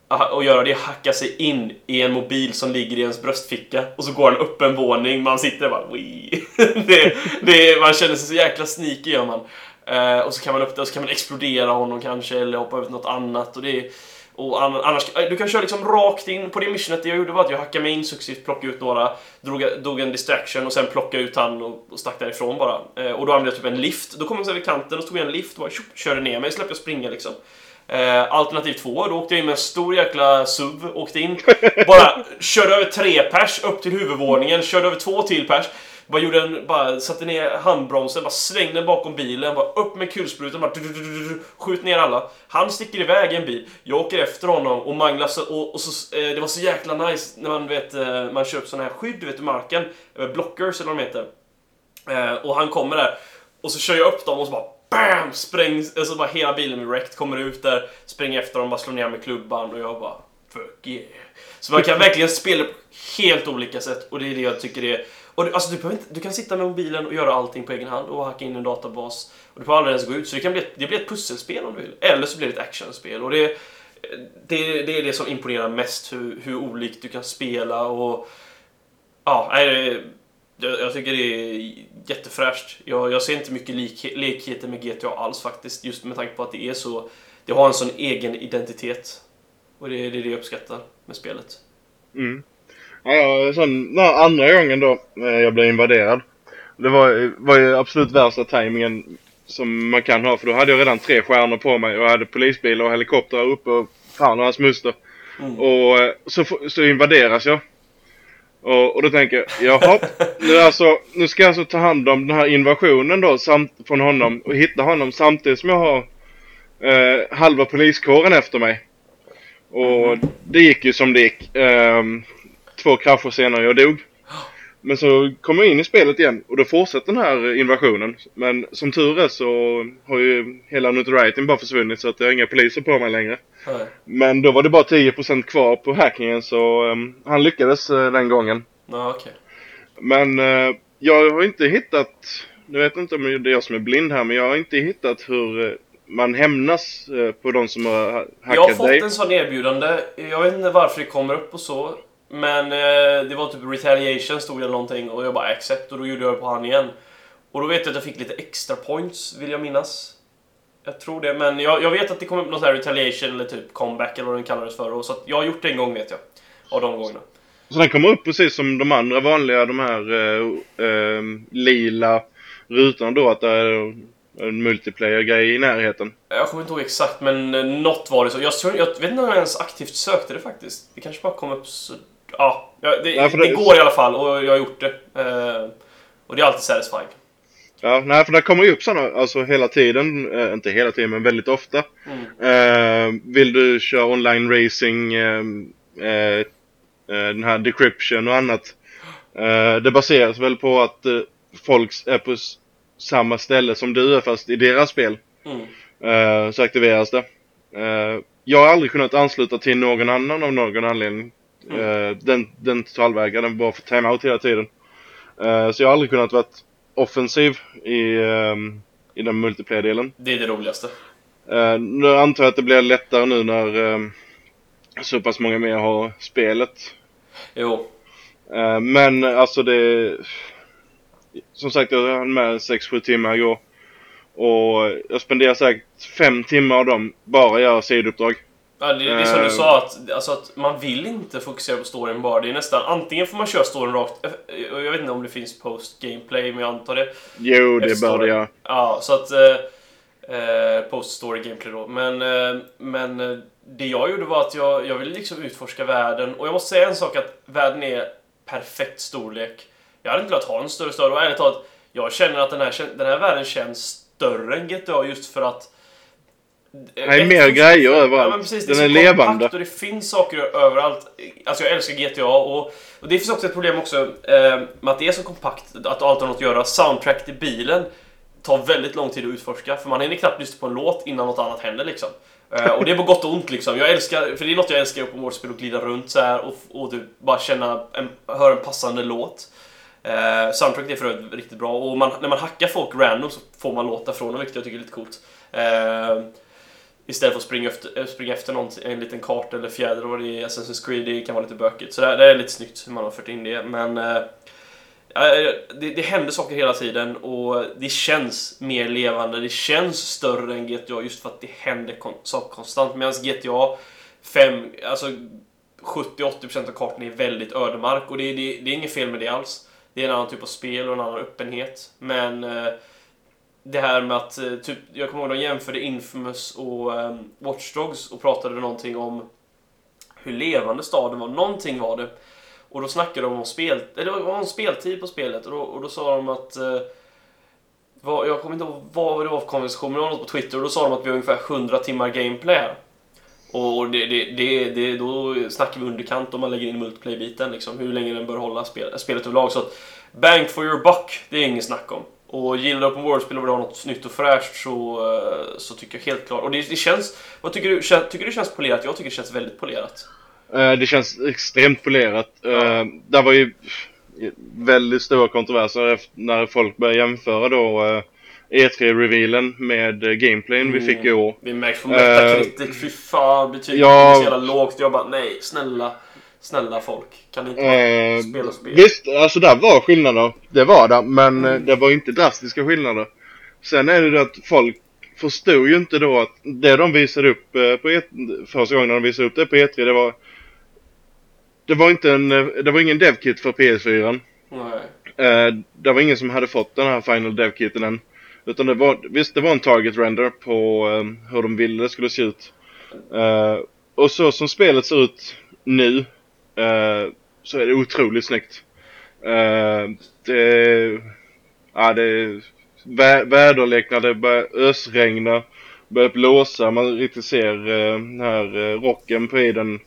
att göra det är att hacka sig in i en mobil som ligger i ens bröstficka och så går den upp en våning, man sitter där bara det, det, Man känner sig så jäkla sneaky gör man. Eh, och så kan man upp det och så kan man explodera honom kanske eller hoppa över till något annat och det och annars, eh, du kan köra liksom rakt in på det missionet det jag gjorde var att jag hackade mig in successivt, plockade ut några, drog, drog en distraction och sen plockade ut han och, och stack därifrån bara. Eh, och då använde jag typ en lift. Då kom jag vid kanten och tog jag en lift och bara tjup, körde ner mig, släppte jag springa liksom. Eh, alternativ två, då åkte jag in med en stor jäkla SUV, åkte in, bara körde över tre pers upp till huvudvåningen, körde över två till pers. Bara gjorde en, bara satte ner handbromsen, bara svängde bakom bilen, bara upp med kulsprutan, bara skjut ner alla. Han sticker iväg i en bil, jag åker efter honom och manglar så, och, och så, eh, det var så jäkla nice när man vet, eh, man köper såna här skydd vet, i marken, blockers eller vad de heter. Eh, och han kommer där, och så kör jag upp dem och så bara BAM! Sprängs, alltså bara hela bilen med wrecked, kommer ut där, springer efter dem, bara slår ner med klubban och jag bara Fuck yeah. Så man kan verkligen spela på helt olika sätt och det är det jag tycker är och du, alltså du, inte, du kan sitta med mobilen och göra allting på egen hand och hacka in en databas. Och du får aldrig ens gå ut, så det, kan bli ett, det blir ett pusselspel om du vill. Eller så blir det ett actionspel. Och det, det, det är det som imponerar mest, hur, hur olikt du kan spela och... Ja, nej, Jag, jag tycker det är jättefräscht. Jag, jag ser inte mycket lik, likheter med GTA alls faktiskt. Just med tanke på att det är så... Det har en sån egen identitet. Och det är det, är det jag uppskattar med spelet. Mm. Ja, sen den andra gången då eh, jag blev invaderad. Det var, var ju absolut värsta tajmingen som man kan ha för då hade jag redan tre stjärnor på mig och jag hade polisbilar och helikoptrar uppe och fan och hans muster. Mm. Och eh, så, så invaderas jag. Och, och då tänker jag, jaha, nu, alltså, nu ska jag alltså ta hand om den här invasionen då samt, från honom och hitta honom samtidigt som jag har eh, halva poliskåren efter mig. Och det gick ju som det gick. Ehm, två krascher senare jag dog. Men så kom jag in i spelet igen och då fortsätter den här invasionen. Men som tur är så har ju hela notorietyn bara försvunnit så att jag har inga poliser på mig längre. Nej. Men då var det bara 10% kvar på hackingen så ehm, han lyckades eh, den gången. Ja, okej. Men eh, jag har inte hittat, jag vet inte om det är jag som är blind här, men jag har inte hittat hur eh, man hämnas på de som har ha- Jag har hackat fått dig. en sån erbjudande. Jag vet inte varför det kommer upp och så. Men eh, det var typ retaliation stod det någonting och jag bara accept och då gjorde jag det på han igen. Och då vet jag att jag fick lite extra points, vill jag minnas. Jag tror det, men jag, jag vet att det kom upp någon sån här retaliation eller typ comeback eller vad den kallades för. Och så jag har gjort det en gång vet jag. Av de gångerna. Så den kommer upp precis som de andra vanliga, de här eh, eh, lila rutorna då, att det är en multiplayer-grej i närheten. Jag kommer inte ihåg exakt, men eh, något var det så. Jag, tror, jag vet inte om jag ens aktivt sökte det faktiskt. Det kanske bara kom upp så... Ja, det, för det, det- går i alla fall och jag har gjort det. Eh, och det är alltid satisfying. Ja, nej, för det kommer ju upp sådana, alltså hela tiden, eh, inte hela tiden, men väldigt ofta. Mm. Eh, vill du köra online racing, eh, eh, eh, den här decryption och annat. Det baseras väl på att folk är på samma ställe som du är fast i deras spel. Mm. Så aktiveras det. Jag har aldrig kunnat ansluta till någon annan av någon anledning. Eh, den, den den bara får time-out hela tiden. Eh, så jag har aldrig kunnat vara offensiv i, ehm, i den multiplayer-delen. Det är det roligaste. Eh, nu antar jag att det blir lättare nu när ehm, så pass många mer har spelet. Jo. Men alltså det... Som sagt, jag hann med 6-7 timmar igår. Och jag spenderar säkert 5 timmar av dem bara göra sidouppdrag. Ja, det, det är som du Eh. sa, att, alltså att man vill inte fokusera på storyn bara. Det är nästan antingen får man köra storyn rakt... eh, Jag vet inte om det finns post-gameplay, men jag antar det. Jo, det bör göra. Ja, så att... Eh, eh, post-story gameplay då. Men, eh, men eh, det jag gjorde var att jag, jag ville liksom utforska världen. Och jag måste säga en sak att världen är perfekt storlek. Jag hade inte velat ha en större stad. Och ärligt talat, jag känner att den här, den här världen känns större än GTA just för att Det är mer grejer överallt. men precis, Den är så levande. Och det finns saker överallt. Alltså jag älskar GTA och, och det finns också ett problem också eh, med att det är så kompakt att allt har något att göra. Soundtrack till bilen tar väldigt lång tid att utforska för man hinner knappt lyssna på en låt innan något annat händer liksom. Eh, och det är på gott och ont liksom. Jag älskar, för det är något jag älskar i open world-spel att glida runt så här och, och typ bara känna, en, höra en passande låt. Eh, soundtrack är för övrigt riktigt bra och man, när man hackar folk random så får man låtar från dem vilket jag tycker är lite coolt. Eh, Istället för att springa efter, eh, springa efter någon, en liten karta eller fjäder och det är i Assassin's Creed, det kan vara lite bökigt. Så det, det är lite snyggt hur man har fört in det. Men eh, det, det händer saker hela tiden och det känns mer levande. Det känns större än GTA just för att det händer kon- saker konstant. Medan GTA 5, alltså 70-80% av kartan är väldigt ödemark och det, det, det är inget fel med det alls. Det är en annan typ av spel och en annan öppenhet. Men eh, det här med att, eh, typ, jag kommer ihåg de jämförde Infamous och um, Watch Dogs och pratade någonting om hur levande staden var. Någonting var det. Och då snackade de om, spel, eller det var om speltid på spelet och då, och då sa de att eh, jag kommer inte ihåg vad det var för konversation, men det var något på Twitter och då sa de att vi har ungefär 100 timmar gameplay här. Och det, det, det, det, då snackar vi underkant om man lägger in multiplayer-biten, liksom, hur länge den bör hålla spel, spelet överlag. Så att bank for your buck, det är inget snack om. Och gillar du open world-spel och vill ha något nytt och fräscht så, eh, så tycker jag helt klart. Och det, det känns, vad tycker du, kän- tycker du det känns polerat? Jag tycker det känns väldigt polerat. Eh, det känns extremt polerat. Ja. Uh, där var ju väldigt stora kontroverser när folk började jämföra då eh, E3-revealen med uh, gameplayen vi fick i år. Vi på Eh, Metacritic, fy fan betyget ja. så jävla lågt. Jag bara nej, snälla. Snälla folk, kan ni inte Eh, spela spel? visst, alltså där var skillnader. Det var det, men Mm. det var inte drastiska skillnader. Sen är det det att folk förstod ju inte då att det de visade upp eh, på et, första gången de visade upp det på E3, det var det var inte en, eh, det var ingen devkit för PS4. Nej. Det var ingen som hade fått den här Final Dev-kiten än. Utan det var, visst det var en target render på hur de ville det skulle se ut. Och så som spelet ser ut nu eh, så är det otroligt snyggt. Eh, det, ja det är vä väderlek det börjar ösregna, börjar blåsa, man riktigt ser eh, den här eh, rocken på iden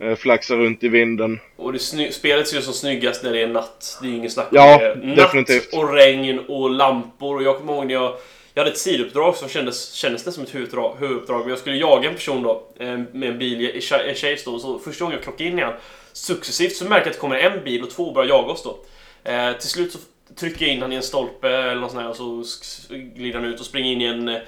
eh, flaxa runt i vinden. Och det spelet ser ut som snyggast när det är natt. Det är ingen snack om Ja, det. Natt definitivt. och regn och lampor. Och jag kommer ihåg när jag... Jag hade ett sidouppdrag som kändes, kändes det som ett huvuduppdrag, huvuduppdrag. Men jag skulle jaga en person då eh, med en bil, i en tjej då. Så första gången jag klockade in igen, successivt så märker jag att det kommer en bil och två börjar jaga oss då. Eh, till slut så trycker jag in han i en stolpe eller något sånt här och så glider han ut och springer in i en... Eh,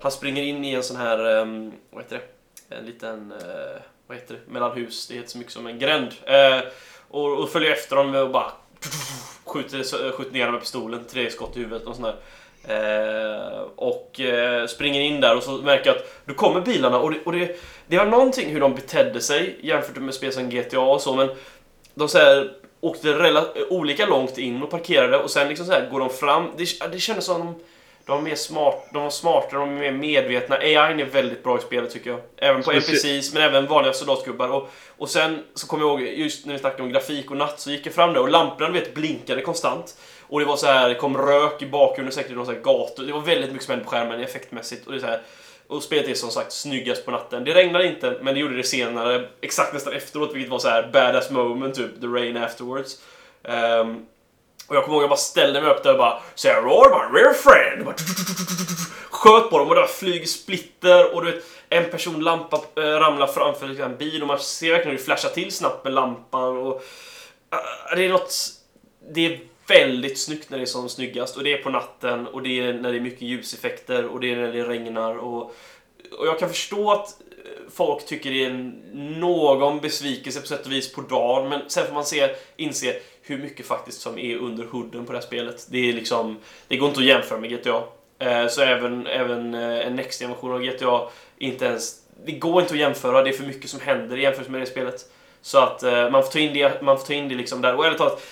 han springer in i en sån här... ehm, vad heter det? En liten... eh, vad heter det? Mellan hus. Det heter så mycket som en gränd. Eh, och, och följer efter dem och bara... Skjuter, skjuter ner honom med pistolen. Tre skott i huvudet och sånt där. Eh, och eh, springer in där och så märker jag att då kommer bilarna och, det, och det, det har någonting hur de betedde sig jämfört med spel som GTA och så men de så här, åkte olika långt in och parkerade och sen liksom så här går de fram. Det, det kändes som de, de var mer smart, de var smartare, de var mer medvetna. AI är väldigt bra i spelet tycker jag. Även på NPCs men även vanliga soldatgubbar. Och, och sen så kommer jag ihåg, just när vi snackade om grafik och natt så gick jag fram där och lamporna du vet blinkade konstant. Och det var så här, det kom rök i bakgrunden säkert i någon så här gator. Det var väldigt mycket som hände på skärmen effektmässigt. Och det är så här, och spelet är som sagt snyggast på natten. Det regnade inte, men det gjorde det senare. Exakt nästan efteråt, vilket var så här badass moment, typ the rain afterwards. Um, och jag kommer ihåg jag bara ställde mig upp där och bara Say roar my rear friend! Och bara, sköt på dem och det var flyger splitter och du vet en person lampa äh, ramlar framför liksom, en bil och man ser verkligen hur det flashar till snabbt med lampan och äh, det är något det är väldigt snyggt när det är som snyggast och det är på natten och det är när det är mycket ljuseffekter och det är när det regnar och, och jag kan förstå att eh, folk tycker det är någon besvikelse på sätt och vis på dagen men sen får man se, inse hur mycket faktiskt som är under hooden på det här spelet. Det är liksom, det går inte att jämföra med GTA. Eh, så även, även eh, en Next-generation av GTA, inte ens, det går inte att jämföra, det är för mycket som händer i jämförelse med det spelet. Så att man får ta in det, man får ta in det liksom där. Och ärligt talat,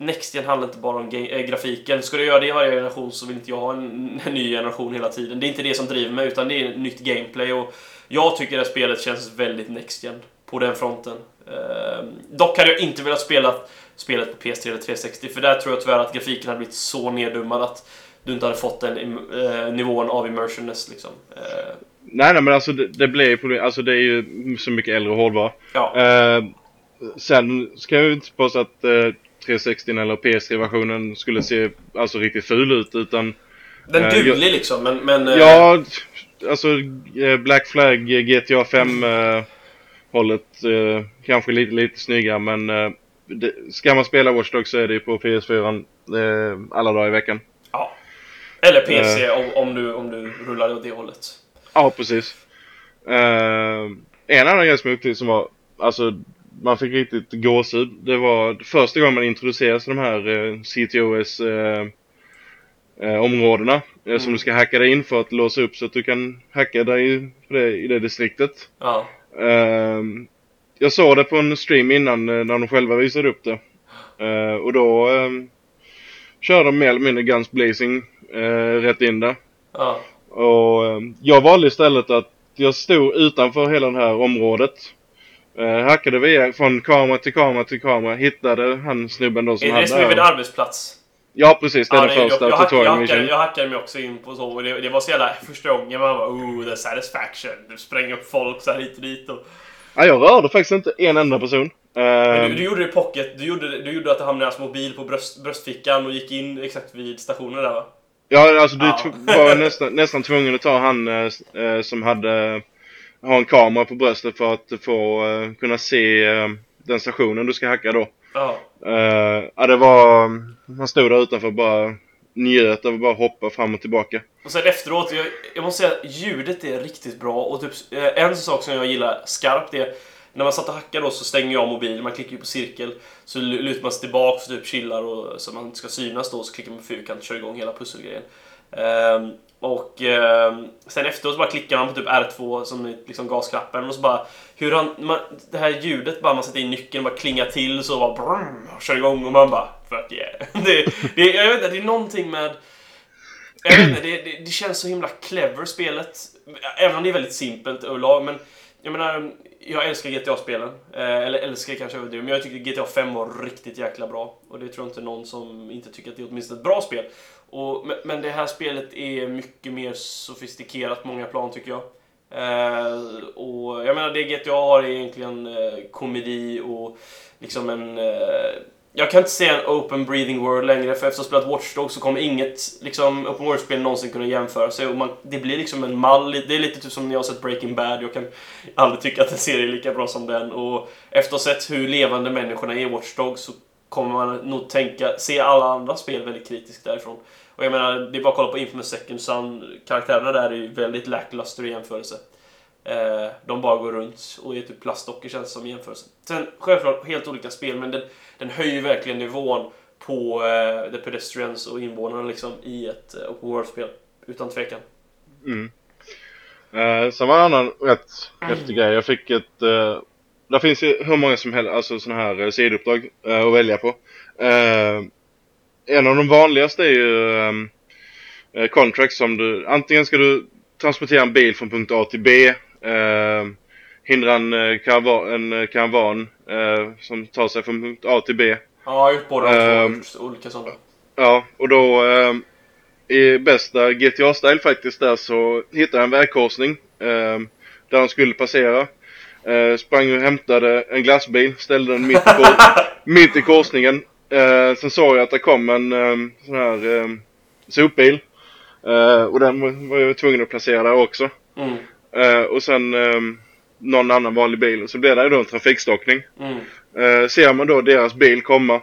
Next Gen handlar inte bara om äh, grafiken. Ska du göra det i varje generation så vill inte jag ha en, en ny generation hela tiden. Det är inte det som driver mig, utan det är nytt gameplay. Och jag tycker det här spelet känns väldigt Next Gen på den fronten. Eh, dock hade jag inte velat spela spelet på PS3 eller 360, för där tror jag tyvärr att grafiken hade blivit så neddummad att du inte hade fått den eh, nivån av immersionness liksom. Eh, Nej, nej men alltså det, det blir ju problem. Alltså det är ju så mycket äldre hårdvara. ja. Eh, sen ska jag ju inte påstå att eh, 360 eller PS3-versionen skulle se alltså riktigt ful ut utan Den eh, duglig liksom, men... men eh, ja, alltså eh, Black Flag, eh, GTA 5 eh, hållet eh, kanske lite, lite snyggare men eh, det, ska man spela Watch Dogs så är det ju på PS4 eh, alla dagar i veckan. ja. Eller PC om, om, du, om du rullar åt det hållet. Ja, precis. En annan grej som jag upptäckte som var, alltså man fick riktigt gåshud. Det var första gången man introducerades de här eh, CTOS eh, eh, områdena eh, som Mm. du ska hacka dig in för att låsa upp så att du kan hacka dig i det, i det distriktet. Ja. Eh, jag såg det på en stream innan eh, när de själva visade upp det. Eh, och då eh, körde de mer eller mindre Guns Blazing rätt in där. Ja. Och eh, jag valde istället att jag stod utanför hela det här området. Eh, hackade via från kamera till kamera till kamera. Hittade han snubben då som Är det hade... det som är vid arbetsplats? Ja precis, det är Ja, den första jag, jag, hack, jag, hackade, jag hackade mig också in på så och det, det var så jävla första gången man bara oh the satisfaction. Du spränger upp folk så här hit och dit och... Ja, jag rörde faktiskt inte en enda person. Men Eh, du, du gjorde det i pocket, du gjorde, du gjorde att det hamnade hans mobil på bröst, bröstfickan och gick in exakt vid stationen där va? ja, alltså du tv- var nästan, nästan tvungen att ta han eh, eh, som hade ha en kamera på bröstet för att få eh, kunna se eh, den stationen du ska hacka då. Ja. Eh, ja, det var... Man stod där utanför och bara njöt av att bara hoppa fram och tillbaka. Och sen efteråt, jag, jag måste säga att ljudet är riktigt bra och typ en sak som jag gillar skarpt är när man satt och hackade då så stänger jag mobilen, man klickar ju på cirkel. Så lutar man sig tillbaka och typ chillar och så man inte ska synas då så klickar man på fyrkant och kör igång hela pusselgrejen. Um, och um, sen efteråt så bara klickar man på typ R2 som liksom gasknappen och så bara hur han, man, det här ljudet bara man sätter in nyckeln och bara klingar till så bara brum, och kör igång och man bara fuck yeah. Det, det, jag vet inte, det är någonting med jag vet inte, det, det, det känns så himla clever spelet. Även om det är väldigt simpelt överlag men jag menar, jag älskar GTA-spelen. Eh, eller älskar kanske överdrivet, men jag tycker GTA 5 var riktigt jäkla bra. Och det tror jag inte någon som inte tycker att det är åtminstone ett bra spel. Och, men det här spelet är mycket mer sofistikerat på många plan tycker jag. Eh, och jag menar det GTA har är egentligen eh, komedi och liksom en... Eh, jag kan inte säga en open breathing world längre för efter att ha spelat Watch Dogs så kommer inget liksom, open world-spel någonsin kunna jämföra sig. Och man, det blir liksom en mall. Det är lite typ som när jag har sett Breaking Bad. Jag kan aldrig tycka att en serie är lika bra som den. Och efter att ha sett hur levande människorna är i Watch Dogs så kommer man nog tänka, se alla andra spel väldigt kritiskt därifrån. Och jag menar, det är bara att kolla på Infamous Second Son. Karaktärerna där är ju väldigt lackluster i jämförelse. Eh, de bara går runt och är typ plastdockor känns det som i jämförelse. Sen självklart helt olika spel men den, den höjer verkligen nivån på eh, The Pedestrians och invånarna liksom i ett eh, Open World-spel. Utan tvekan. Mm. Eh, sen var en annan rätt häftig grej. Jag fick ett... Eh, där finns ju hur många som helst, alltså sådana här eh, sidouppdrag eh, att välja på. Eh, en av de vanligaste är ju eh, contracts som du... Antingen ska du transportera en bil från punkt A till B. Eh, hindra en, eh, karavan, en eh, karavan eh, som tar sig från punkt A till B. Ja, gjort båda eh, olika sådana. Ja, och då eh, i bästa GTA-style faktiskt där så hittade jag en vägkorsning eh, där de skulle passera. Eh, sprang och hämtade en glassbil, ställde den mitt, på, mitt i korsningen. Eh, sen såg jag att det kom en eh, sån här eh, sopbil. Eh, och den var jag tvungen att placera där också. Mm. Eh, och sen eh, någon annan vanlig bil. Så blev det då en trafikstockning. Mm. Eh, ser man då deras bil komma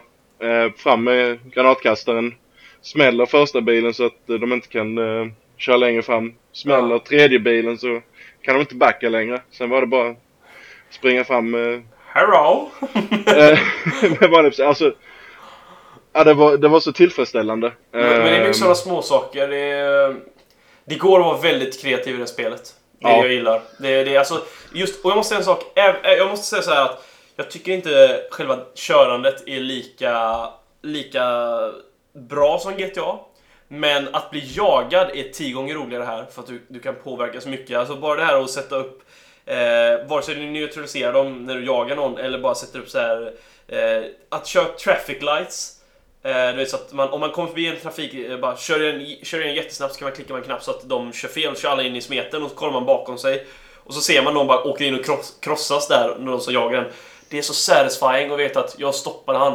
eh, fram med granatkastaren. Smäller första bilen så att de inte kan eh, köra längre fram. Smäller ja. tredje bilen så kan de inte backa längre. Sen var det bara springa fram. Eh, Hello! eh, alltså, ja, det, var, det var så tillfredsställande. Men, men det är mycket sådana små saker. Det, det går att vara väldigt kreativ i det spelet. Det är ja. jag gillar. Det, det, alltså, just, och jag måste säga en sak. Jag måste säga så att jag tycker inte själva körandet är lika, lika bra som GTA. Men att bli jagad är tio gånger roligare här för att du, du kan påverka så mycket. Alltså bara det här att sätta upp Eh, vare sig du neutraliserar dem när du jagar någon eller bara sätter upp så här eh, Att köra traffic lights Eh, du vet, så att man, om man kommer förbi en trafik, eh, bara kör en, kör en jättesnabbt så kan man klicka på en knapp så att de kör fel, kör alla in i smeten och så kollar man bakom sig. Och så ser man någon bara åka in och kross, krossas där, någon som jagar en. Det är så satisfying att veta att jag stoppade han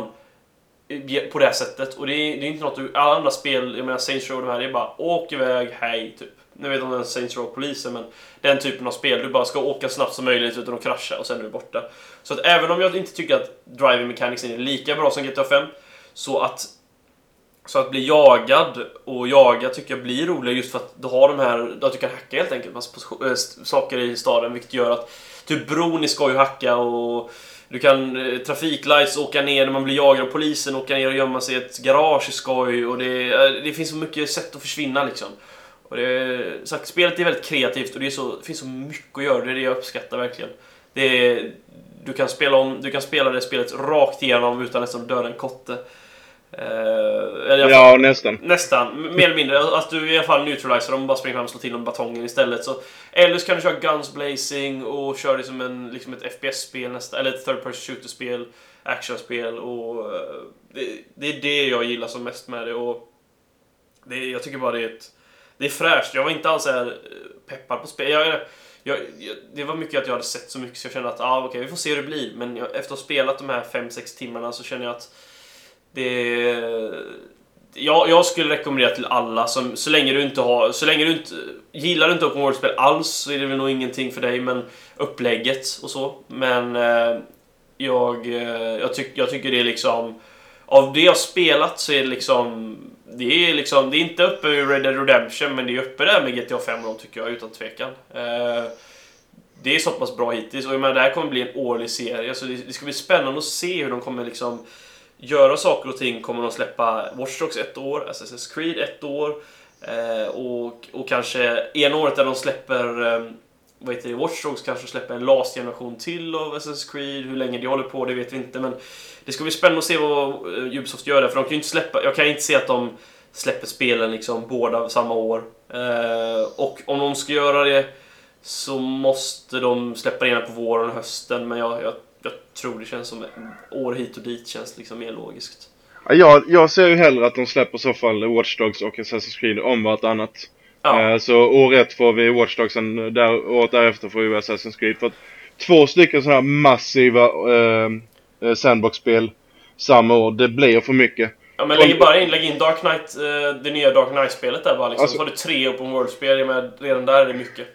eh, på det här sättet. Och det är, det är inte något du, alla andra spel, jag menar Saints Row och de här, det är bara åk iväg, hej, typ. Nu vet jag inte om det är Saints Row polisen men den typen av spel, du bara ska åka snabbt som möjligt utan att krascha och sen är du borta. Så att även om jag inte tycker att driving mechanics är lika bra som GTA 5 så att så att bli jagad och jaga tycker jag blir roligare just för att du har de här, att du kan hacka helt enkelt massa äh, eh, saker i staden vilket gör att typ bron är skoj att hacka och du kan eh, trafiklights åka ner när man blir jagad av polisen, åka ner och gömma sig i ett garage är skoj och det, eh, det finns så mycket sätt att försvinna liksom. Och det, så spelet är väldigt kreativt och det, är så, det finns så mycket att göra, det är det jag uppskattar verkligen. Det är, du, kan spela om, du kan spela det spelet rakt igenom utan nästan att döda en kotte. Uh, ja, nästan. Nästan. Mer eller mindre. Att du i alla fall neutraliserar dem och bara springer fram och slår till dem batongen istället. Så, eller så kan du köra Guns Blazing och köra det som en, liksom ett FPS-spel nästan. Eller ett third person shooter-spel. Actionspel och... Uh, det, det, är det jag gillar som mest med det och... Det, jag tycker bara det är ett... Det är fräscht. Jag var inte alls här eh, peppad på spel. Jag, jag, jag, det var mycket att jag hade sett så mycket så jag kände att ah, okej, okay, vi får se hur det blir. Men jag, efter att ha spelat de här 5-6 timmarna så känner jag att det... Jag, jag skulle rekommendera till alla, som, så länge du inte har... Så länge du inte... Gillar du inte Open World-spel alls så är det väl nog ingenting för dig, men upplägget och så. Men eh, jag, eh, jag, tyck, jag tycker det är liksom... Av det jag spelat så är det liksom... Det är liksom, det är inte uppe i Red Dead Redemption, men det är uppe där med GTA 5 och tycker jag utan tvekan. Eh, det är så pass bra hittills. Och jag menar, det här kommer bli en årlig serie. Så det, det ska bli spännande att se hur de kommer liksom göra saker och ting. Kommer de släppa Watch Dogs ett år, Assassin's Creed ett år. Eh, och, och kanske ena året där de släpper eh, vad heter det, Watch Dogs kanske släpper en last-generation till av Assassin's Creed. Hur länge det håller på, det vet vi inte. Men det ska bli spännande att se vad eh, Ubisoft gör där. För de kan ju inte släppa... Jag kan inte se att de släpper spelen liksom båda samma år. Eh, och om de ska göra det så måste de släppa det ena på våren och hösten. Men jag, jag, jag tror det känns som år hit och dit känns liksom mer logiskt. Ja, jag, jag ser ju hellre att de släpper så fall Watch Dogs och Assassin's Creed om vartannat. Ja. Eh, Så år ett får vi Watch Dogs, där, året därefter får vi Assassin's Creed. För att två stycken sådana här massiva eh, eh, sandbox-spel samma år, det blir för mycket. Ja men lägg bara in, lägg in Dark Knight, eh, det nya Dark Knight-spelet där bara liksom. Alltså- så har du tre Open World-spel, redan där är det mycket.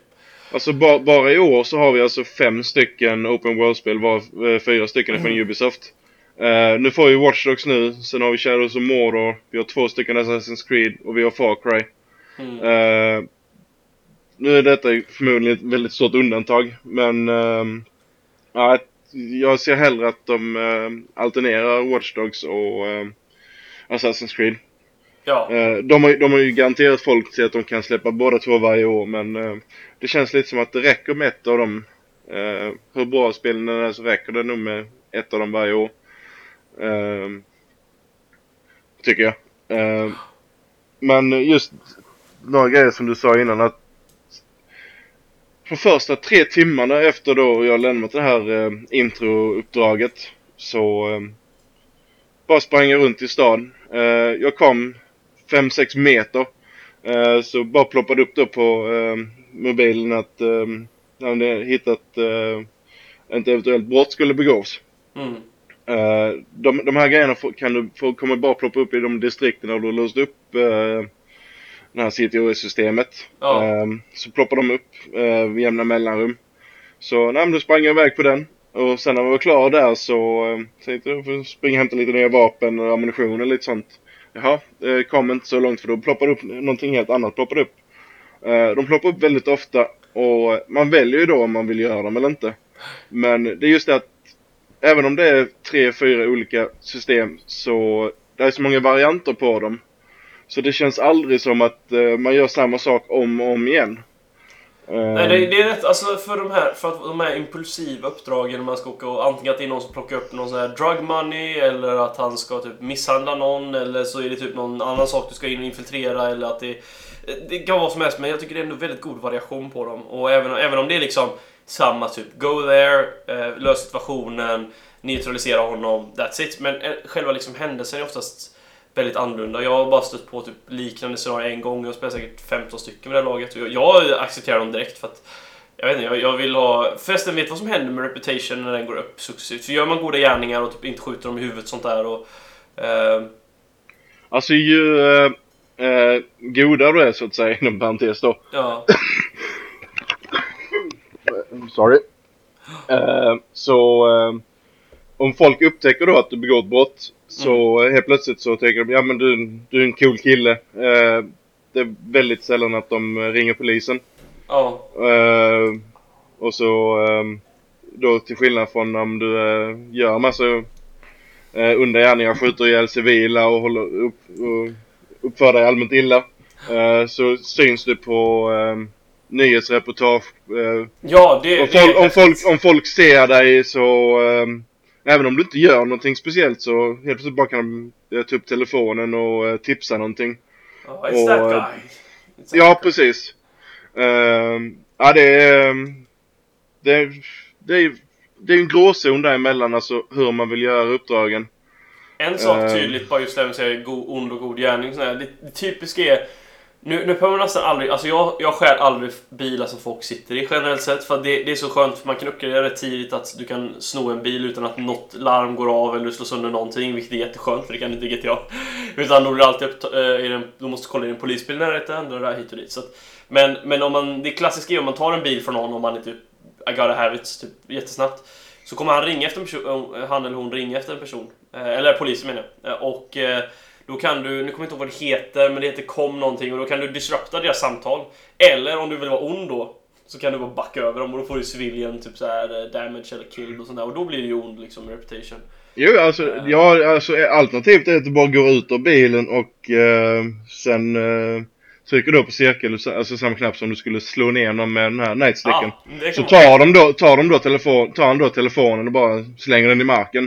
Alltså ba, bara i år så har vi alltså fem stycken Open World-spel, var eh, fyra stycken är från Ubisoft. Eh, nu får vi Watch Dogs nu, sen har vi Shadows of Mordor, vi har två stycken Assassin's Creed och vi har Far Cry. Mm. Eh, nu är detta förmodligen ett väldigt stort undantag, men ehm, ja, jag ser hellre att de eh, alternerar Watch Dogs och eh, Assassin's Creed. Ja. Eh, de, har, ju- de har ju garanterat folk till att de kan släppa båda två varje år, men eh, det känns lite som att det räcker med ett av dem. Eh, hur bra spelen är så räcker det nog med ett av dem varje år. Tycker jag. Men just några grejer som du sa innan att de första tre timmarna efter då jag lämnat det här eh, introuppdraget så eh, bara sprang jag runt i stan. Eh, jag kom 5-6 meter. Eh, så bara ploppade upp då på eh, mobilen att eh, när hade hittat eh, ett eventuellt brott skulle begås. Mm. Eh, de, de här grejerna får, kan du, får, kommer bara ploppa upp i de distrikten där du har låst upp eh, det här CTOS-systemet. Ja. Eh, så ploppar de upp eh, vid jämna mellanrum. Så nej, då sprang jag iväg på den. Och sen när jag var klar där så eh, tänkte jag springa och hämta lite nya vapen och ammunition och lite sånt. Jaha, eh, det kom inte så långt för då ploppar det upp någonting helt annat. Ploppar upp. Eh, de ploppar upp väldigt ofta och man väljer ju då om man vill göra dem eller inte. Men det är just det att även om det är tre, fyra olika system så det är så många varianter på dem. Så det känns aldrig som att eh, man gör samma sak om och om igen. Nej, det, det är rätt. Alltså för de här, för att de här impulsiva uppdragen man ska åka och antingen att det är någon som plockar upp någon sån här drug money eller att han ska typ misshandla någon eller så är det typ någon annan sak du ska in och infiltrera eller att det... Det kan vara vad som helst men jag tycker det är ändå väldigt god variation på dem. Och även, även om det är liksom samma typ Go there, eh, lös situationen, neutralisera honom, that's it. Men eh, själva liksom händelsen är oftast väldigt annorlunda. Jag har bara stött på typ liknande scenarier en gång. Jag spelar säkert 15 stycken med det här laget. Jag, jag accepterar dem direkt för att jag vet inte, jag, jag vill ha... Förresten, vet vad som händer med reputation när den går upp successivt? För gör man goda gärningar och typ inte skjuter dem i huvudet och sånt där och... Eh, Alltså ju eh, eh, godare du är så att säga inom parentes då. ja. Sorry. Eh, så eh, om folk upptäcker då att du begår ett brott så helt plötsligt så tänker de ja men du, du är en cool kille. Eh, det är väldigt sällan att de ringer polisen. Ja. Eh, och så eh, då till skillnad från om du eh, gör massa eh, undergärningar, skjuter ihjäl civila och håller upp, och uppför dig allmänt illa. Eh, så syns du på eh, nyhetsreportage. Ja, det... om, det folk, om, folk, om folk ser dig så Även om du inte gör någonting speciellt så helt plötsligt bara kan de eh, ta upp telefonen och eh, tipsa någonting. Ja, it's that och- guy. It's that Ja, guy. precis. Ehm, ja, det är... ehm, Det är, det är, det är en gråzon däremellan, alltså hur man vill göra uppdragen. En sak Eh. tydligt bara just det med att säga go, ond och god gärning. Sån här, det, det typiska är... Nu, nu behöver man nästan aldrig... Alltså jag, jag skär aldrig bilar som folk sitter i generellt sett. För att det, det är så skönt för man kan uppgradera det tidigt att du kan sno en bil utan att något larm går av eller du slår sönder någonting. Vilket är jätteskönt för det kan inte GTA. Utan då blir det alltid upp, äh, är det du måste kolla in en polisbil i närheten och där hit och dit. Så att, men, men om man, det klassiska är om man tar en bil från någon om man är typ I gotta have it typ, jättesnabbt. Så kommer han ringa efter en person, han eller hon ringa efter en person. Eh, eller polisen menar jag. Eh, och då kan du, nu kommer jag inte ihåg vad det heter, men det heter kom någonting och då kan du disrupta deras samtal. Eller om du vill vara ond då, Så kan du bara backa över dem och då får du civilian typ så här eh, damage eller kill och sånt där. Och då blir det ju ond liksom reputation. Jo, alltså, Eh. ja, alltså alternativet är att du bara går ut ur bilen och eh, sen eh, trycker du på cirkel, alltså samma knapp som du skulle slå ner någon med den här nightsticken. Kan Så tar de då, tar de då, telefon, tar han då telefonen och bara slänger den i marken.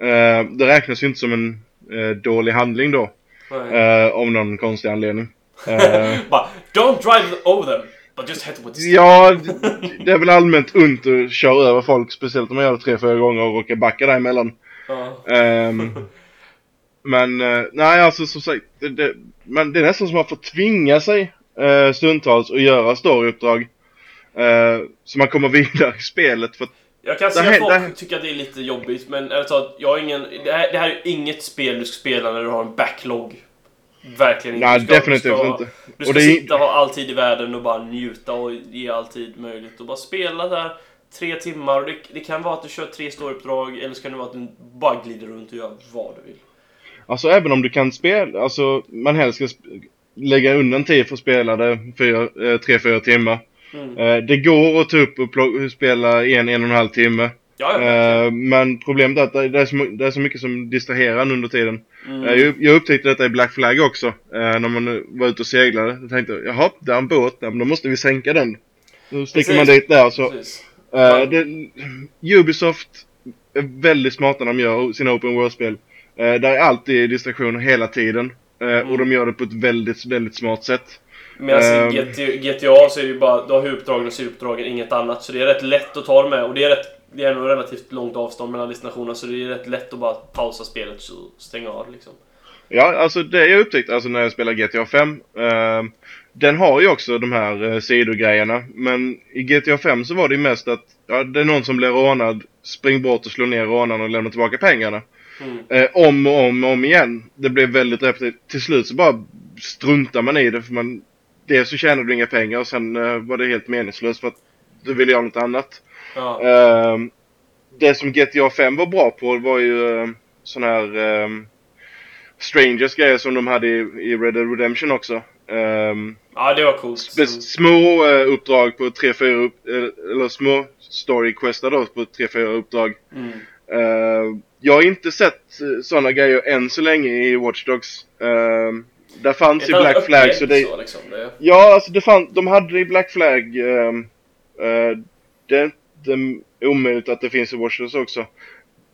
Eh, det räknas ju inte som en eh, dålig handling då. Eh, av någon konstig anledning. Eh, Bara, don't drive over them, but just hit with ja, det- är väl allmänt ont att köra över folk, speciellt om man gör det tre, fyra gånger och råkar backa däremellan. Ja. Ehm, men eh, nej, alltså som sagt, det, det, men det är nästan som att man får tvinga sig uh, stundtals att göra storyuppdrag. Uh, så man kommer vidare i spelet. För att, Jag kan se att folk tycker att det är lite jobbigt, men talat, jag har ingen... Det här, det här är inget spel du ska spela när du har en backlog. Verkligen inte. nej, ska- definitivt ska, inte. Du ska Och det är- sitta och ha all tid i världen och bara njuta och ge all tid möjligt och bara spela där tre timmar. Och det, det kan vara att du kör tre storyuppdrag eller så kan det vara att du bara glider runt och gör vad du vill. Alltså även om du kan spela, alltså man helst ska lägga undan tid för att spela det fyra, eh, tre, fyra timmar. Mm. Eh, det går att ta upp och spela en, en och en halv timme. Ja, ja. Eh, men problemet är att det är, så, det är så mycket som distraherar under tiden. Mm. Eh, Jag, jag upptäckte detta i Black Flag också. när man var ute och seglade. Jag tänkte, jaha, där är en båt. Ja, men då måste vi sänka den. Då sticker man Precis. dit där så. Eh, det, Ubisoft är väldigt smarta när de gör sina open world-spel. Uh, där är alltid distraktioner hela tiden. Mm. Och de gör det på ett väldigt, väldigt smart sätt. Medan Ehm. i GTA, så är det ju bara, du har huvuduppdragen och sidouppdragen, inget annat. Så det är rätt lätt att ta dem med. Och det är, rätt, det är nog relativt långt avstånd mellan destinationerna, så det är rätt lätt att bara pausa spelet och stänga av liksom. Ja, alltså det jag upptäckte alltså när jag spelar GTA 5. eh, den har ju också de här uh, sidogrejerna. Men i GTA 5 så var det ju mest att ja, det är någon som blir rånad, spring bort och slå ner rånaren och lämna tillbaka pengarna. Mm. Eh, om och om och om igen. Det blev väldigt repetitivt. Till slut så bara struntar man i det för man... Dels så tjänar du inga pengar och sen eh, var det helt meningslöst för att du ville göra något annat. Ja. Ehm, det som GTA 5 var bra på var ju uh, sån här um, Strangers grejer som de hade i, Red Dead Redemption också. Ehm, ja, det var coolt. små eh, uppdrag på 3-4 upp, eller små story questar då på 3-4 uppdrag. Mm. Eh, jag har inte sett sådana grejer än så länge i Watch Dogs. Ehm, där fanns annat Black Flag så det... så, liksom. det Ja, alltså det fann, de hade det i Black Flag. ehm, eh, det är inte omöjligt att det finns i Watch Dogs också.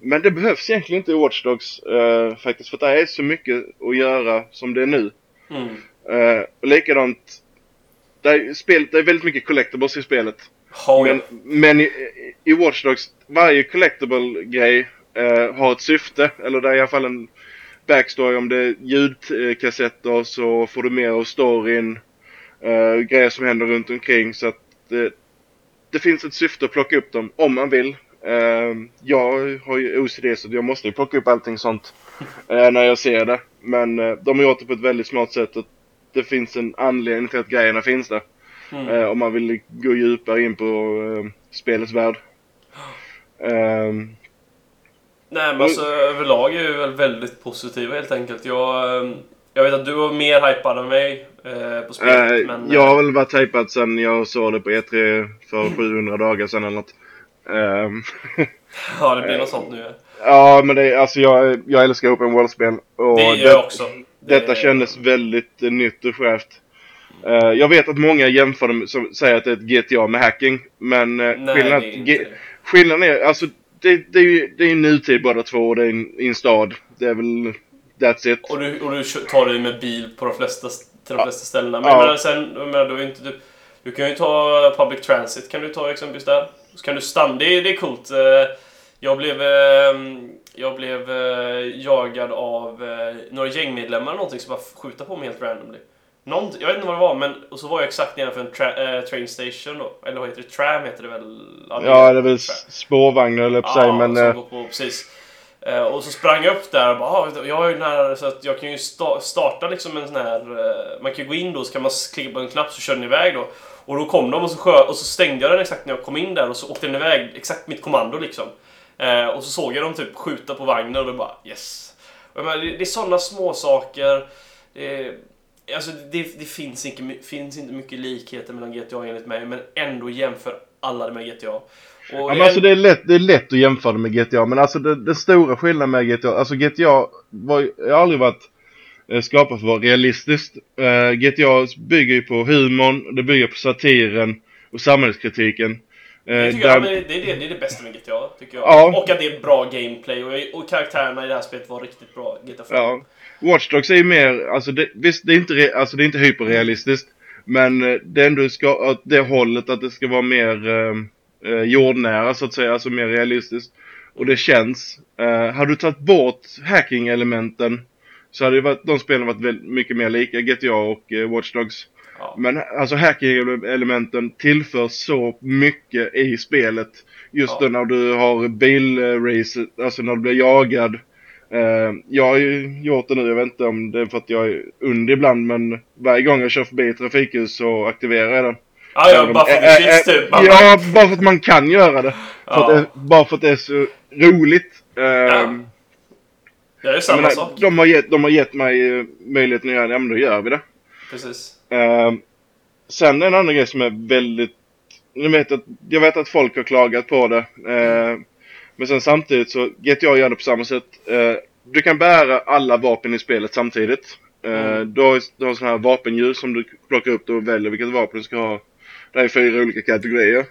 Men det behövs egentligen inte i Watch Dogs eh, faktiskt. För det är så mycket att göra som det är nu. mm. Uh, och likadant. Det är, spelet, det är väldigt mycket collectibles i spelet. Oh, Men, ja. men i, i Watch Dogs, varje collectible-grej eh, har ett syfte. Eller det är i alla fall en backstory. Om det är ljudkassetter så får du mer av storyn. eh, grejer som händer runt omkring. Så att det, det finns ett syfte att plocka upp dem om man vill. Eh, jag har ju OCD så jag måste ju plocka upp allting sånt eh, när jag ser det. Men eh, de har gjort det på ett väldigt smart sätt. Att det finns en anledning till att grejerna finns där. Mm. Eh, om man vill gå djupare in på eh, spelets värld. Ehm, Nej men alltså överlag är vi väl väldigt positiva helt enkelt. Jag, eh, jag vet att du var mer hypad än mig eh, på spelet. eh, men, jag har väl varit hypad sen jag såg det på E3 för 700 dagar sedan eller något. Ehm, Ja, det blir något sånt nu. ja, men det, alltså jag, jag älskar open world-spel. Det gör jag också. Detta Det- kändes väldigt eh, nytt och fräscht. Eh, jag vet att många jämför det med, som säger att det är ett GTA med hacking. Men uh, Nej, skillnaden, skillnaden är, alltså det, det är ju det är ju nutid båda två och det är en, i en stad. Det är väl, that's it. Och du, och du tar dig med bil på de flesta, till de flesta ställena. Men Ja. menar, sen, menar, du, inte, du, du kan ju ta public transit kan du ta exempelvis där. Så kan du stanna, det, det är coolt. Eh, Jag blev, eh, jag blev eh, jagad av eh, några gängmedlemmar eller någonting som bara skjuta på mig helt randomly. Någonting, jag vet inte vad det var, men och så var jag exakt nedanför en tra- eh, train station då. Eller vad heter det? Tram heter det väl? Ja, det är väl Tram. s- spårvagnar eller på sig, men... som går på, precis. Eh, och så sprang jag upp där och bara, ah, jag är ju nära så att jag kan ju sta- starta liksom en sån här, eh, man kan ju gå in då så kan man klicka på en knapp så kör den iväg då. Och då kom de och så, sjö, och så stängde jag den exakt när jag kom in där och så åkte den iväg, exakt mitt kommando liksom. Eh, och så såg jag dem typ skjuta på vagnen och då bara yes. Och menar, det, det är sådana små saker. Det är, Alltså det, det finns, inte, finns inte mycket likheter mellan GTA enligt mig, men ändå jämför alla det med GTA. Och Ja, men alltså det är, lätt, det är lätt att jämföra med GTA, men alltså det, den stora skillnaden med GTA, alltså GTA var, har aldrig varit eh, skapat för att vara realistiskt. Eh, GTA bygger ju på humorn, det bygger på satiren och samhällskritiken. Eh, det, tycker där- jag, det, är det, det är det bästa med GTA, tycker jag. Ja. Och att det är bra gameplay, och, och karaktärerna i det här spelet var riktigt bra. GTA 5. Ja. Watch Dogs är ju mer, alltså det, visst det är inte, alltså det är inte hyperrealistiskt. Men eh, det är ändå ska, åt det hållet att det ska vara mer eh, eh, jordnära så att säga, alltså mer realistiskt. Och det känns. Eh, hade du tagit bort hacking-elementen så hade varit, de spelen varit väldigt mycket mer lika GTA och eh, Watch Dogs. Ja. Men alltså hacking-elementen tillför så mycket i spelet. Just Ja. då när du har bilrace, alltså när du blir jagad. Eh, jag har ju gjort det nu, jag vet inte om det är för att jag är und ibland men varje gång jag kör förbi ett trafikljus så aktiverar jag den. Ja, ja, Även- bara för att det finns ä- typ. Man Ja, bara för att man kan göra det. För det bara för att det är så roligt. Eh, Ja, Det är jag samma menar, sak. de, har gett, de har gett mig eh, möjligheten att göra det, ja men då gör vi det. Precis. Eh, sen en annan grej som är väldigt... Jag vet att, jag vet att folk har klagat på det. Eh, men sen samtidigt så, GTA gör det på samma sätt. Eh, du kan bära alla vapen i spelet samtidigt. Eh, Mm. Du har, du har sådana här vapenljus som du plockar upp och väljer vilket vapen du ska ha. Det är fyra olika kategorier.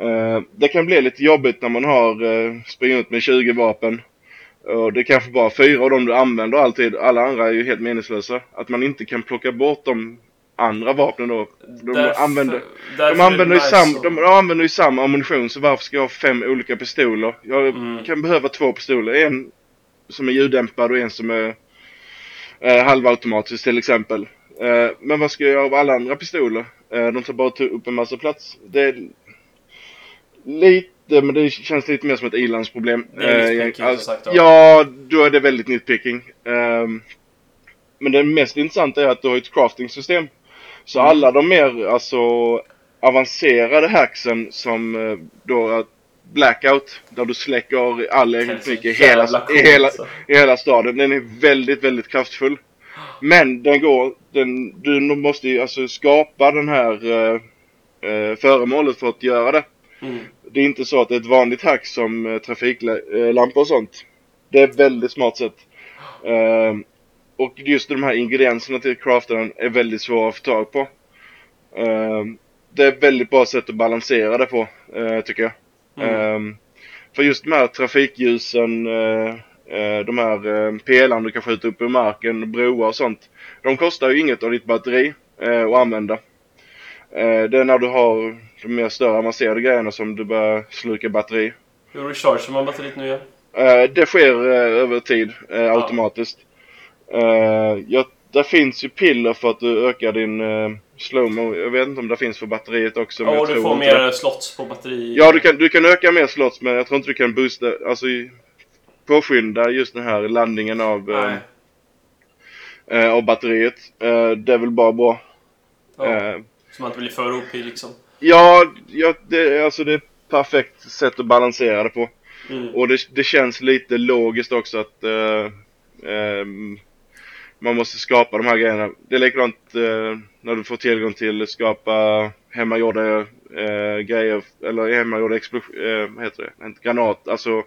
Eh, det kan bli lite jobbigt när man har uh, springat ut med 20 vapen. Och det är kanske bara fyra av dem du använder alltid. Alla andra är ju helt meningslösa. Att man inte kan plocka bort de andra vapnen då. De Därför- använder, därför de använder, ju nice sam, de, de använder ju samma ammunition så varför ska jag ha fem olika pistoler? Jag Mm. kan behöva två pistoler. En som är ljuddämpad och en som är eh, halvautomatisk till exempel. Eh, men vad ska jag göra av alla andra pistoler? Eh, de tar bara upp en massa plats. Det är lite, men det känns lite mer som ett ilandsproblem. Det är Eh, nitpicking, alltså, sagt, ja. Då är det väldigt nitpicking. Ehm, men det mest intressanta är att du har ett crafting-system. Så Mm. alla de mer alltså avancerade hacksen som eh, då Blackout, där du släcker all elektronik i hela, i, hela, alltså. i hela staden. Den är väldigt, väldigt kraftfull. Men den går, den, du måste ju alltså skapa den här eh, eh, föremålet för att göra det. Mm. Det är inte så att det är ett vanligt hack som eh, trafiklampor och sånt. Det är ett väldigt smart sätt. Ehm, och just de här ingredienserna till craftaren är väldigt svåra att få tag på. Ehm, det är ett väldigt bra sätt att balansera det på, eh, tycker jag. Mm. Ehm, för just de här trafikljusen, eh, eh, de här uh, pelarna du kan skjuta upp ur marken, broar och sånt. De kostar ju inget av ditt batteri eh, att använda. Eh, det är när du har de mer större avancerade grejerna som du börjar sluka batteri. Hur rechargear man batteriet nu igen? Eh, det sker eh, över tid automatiskt. Ja, där finns ju piller för att du ökar din slowmo. Jag vet inte om det finns för batteriet också. Ja, jag och du får mer det. slots på batteri. Ja, du kan, du kan öka mer slots men jag tror inte du kan boosta, alltså påskynda just den här laddningen av, eh, eh, av batteriet. Eh, det är väl bara bra. Ja. Eh, Så man inte blir för OP liksom. ja, ja det, är- alltså det är ett perfekt sätt att balansera det på. Mm. Och det, det känns lite logiskt också att eh, ehm, man måste skapa de här grejerna. Det är likadant eh, när du får tillgång till att skapa hemmagjorda eh, grejer, eller hemmagjorda explosioner, eh, heter det? Inte granat, alltså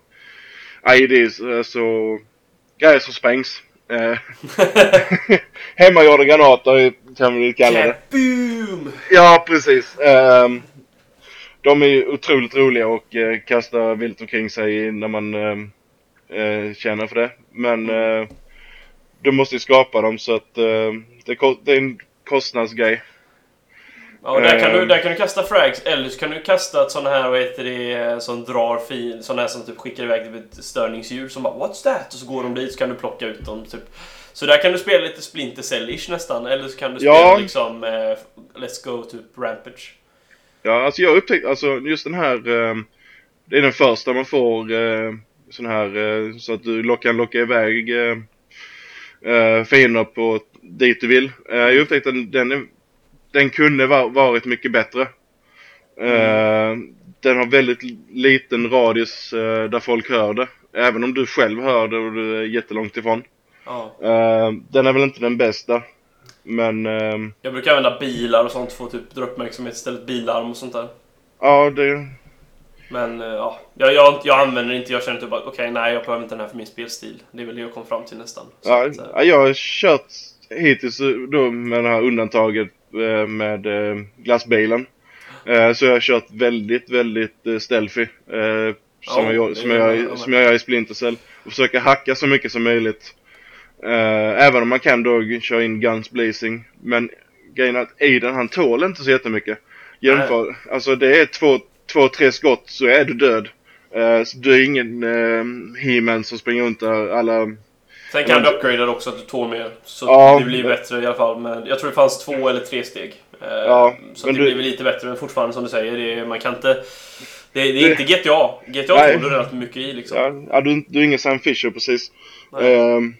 IEDs, alltså grejer som sprängs. Eh, hemmagjorda granater kan vi kalla det. Boom! Ja, precis. Ehm, de är otroligt roliga och uh, kastar vilt omkring sig när man ehm, eh, känner för det. Men uh, du måste ju skapa dem så att eh, det, det är en kostnadsgrej. Ja, och där kan, du, Ehm. där kan du kasta frags, eller så kan du kasta ett sån här, vad heter det, som drar fin, sån här som typ skickar iväg typ ett störningsdjur som bara What's that? Och så går de dit så kan du plocka ut dem typ. Så där kan du spela lite Splinter Cell-ish nästan, eller så kan du spela Ja. liksom eh, Let's Go typ Rampage. Ja, alltså jag upptäckte, alltså just den här, ehm, det är den första man får uh, sån här, eh, så att du kan locka iväg uh, uh, fiender på dit du vill. Eh, jag upptäckte den, den, är, den kunde va- varit mycket bättre. Eh, Den har väldigt liten radius eh, där folk hör det. Även om du själv hör det och du är jättelångt ifrån. Ja. Eh, den är väl inte den bästa. Men ehm, Jag brukar använda bilar och sånt för att typ dra uppmärksamhet istället. Bilarm och sånt där. ja, det... Men ja, jag, jag, jag använder inte, jag känner typ att okej, nej jag behöver inte den här för min spelstil. Det är väl det jag kom fram till nästan. Så Ja, att, ja, jag har kört hittills då med det här undantaget med eh, glassbilen. Eh, Så jag har kört väldigt, väldigt eh, stealthy. eh, Som, Ja, jag, det som, jag, som jag gör i Splinter Cell. Och försöka hacka så mycket som möjligt. Eh, Även om man kan då köra in guns blazing. Men grejen är att Aiden han tål inte så jättemycket. Jämför, alltså det är två, två, tre skott så är du död. Eh, så du är ingen uh, He-Man som springer runt där alla Sen kan du upgradea också att du tål mer. Så Ja. det blir bättre i alla fall. Men jag tror det fanns två eller tre steg. Eh, Ja, så det du- blir lite bättre. Men fortfarande som du säger, det man kan inte... Det, det är Det- inte GTA. GTA Nej. tål du relativt mycket i liksom. Ja, du, du är ingen Sam Fisher precis. Ehm,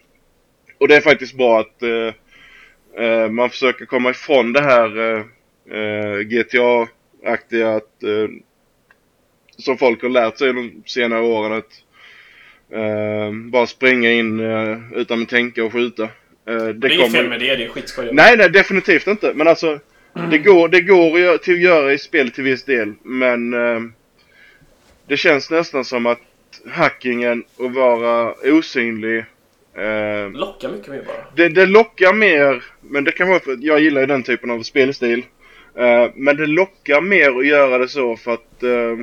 och det är faktiskt bra att eh, eh, man försöker komma ifrån det här eh, eh, GTA-aktiga att eh, som folk har lärt sig de senare åren att eh, bara springa in eh, utan att tänka och skjuta. Eh, det det är inget fel med det, det är skitskoj. Nej, nej, definitivt inte. Men alltså, det går, det går att göra, i spel till viss del. Men det känns nästan som att hackingen och vara osynlig eh, Lockar mycket mer bara. det, det lockar mer, men det kan vara för att jag gillar ju den typen av spelstil. Eh, men det lockar mer att göra det så för att eh,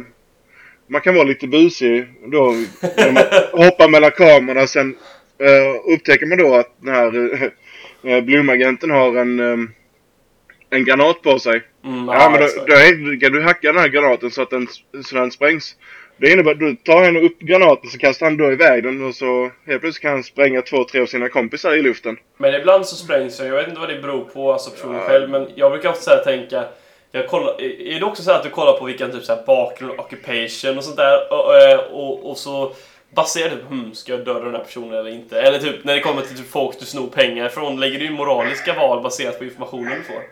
man kan vara lite busig då genom att hoppa mellan kamerorna. Sen eh, upptäcker man då att den här uh, Blomagenten har en, eh, en granat på sig. Mm, Ja, men då, då är, kan du hacka den här granaten så att den, så den sprängs. Det innebär att du tar han upp granaten så kastar han då iväg den och så helt plötsligt kan han spränga två, tre av sina kompisar i luften. Men ibland så sprängs den. Jag vet inte vad det beror på, alltså personen Ja. själv. Men jag brukar ofta tänka... Jag kollar, är det också så här att du kollar på vilken typ så här bakgrund, occupation och sånt där och, eh, och, och så baserar du på hmm, ska jag döda den här personen eller inte? Eller typ när det kommer till typ folk du snor pengar från, lägger du moraliska val baserat på informationen du får?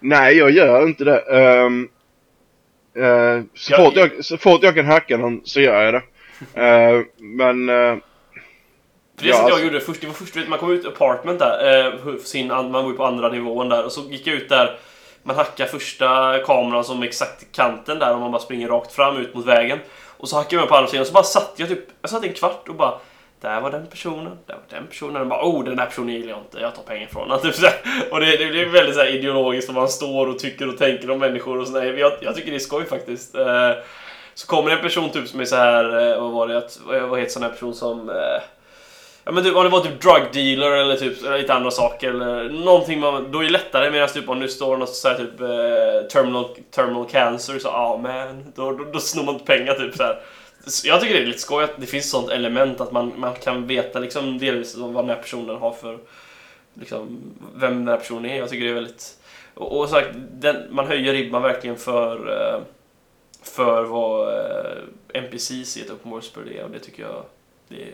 Nej, jag gör inte det. Ehm, eh, så, Jag- fort jag, så fort jag kan hacka någon så gör jag det. Eh, men... eh, För det Ja, som jag alltså- gjorde först, det var först, man kom ut apartment där, eh, sin, an- man var ju på andra nivån där och så gick jag ut där man hackar första kameran som är exakt i kanten där och man bara springer rakt fram ut mot vägen. Och så hackar jag mig på andra sidan och så bara satt jag typ, jag satt en kvart och bara där var den personen, där var den personen. Och bara, oh, den där personen gillar jag inte, jag tar pengar från honom. Typ och det, det blir väldigt så här ideologiskt om man står och tycker och tänker om människor och sådär. Jag, jag tycker det är skoj faktiskt. Eh, så kommer det en person typ som är så här, eh, vad var det, vad vad heter sån här person som... Eh, Ja men typ om det var typ drug dealer eller typ eller lite andra saker eller någonting man, då är det lättare medan typ om det står något såhär typ eh, terminal, terminal cancer så ah man, då, då, då snor man inte pengar typ så här. Så Jag tycker det är lite skoj att det finns ett sånt element att man, man kan veta liksom delvis vad den här personen har för liksom, vem den här personen är. Jag tycker det är väldigt och, och sagt, den, man höjer ribban verkligen för eh, för vad eh, NPCs i ett open world-spel är och det tycker jag det,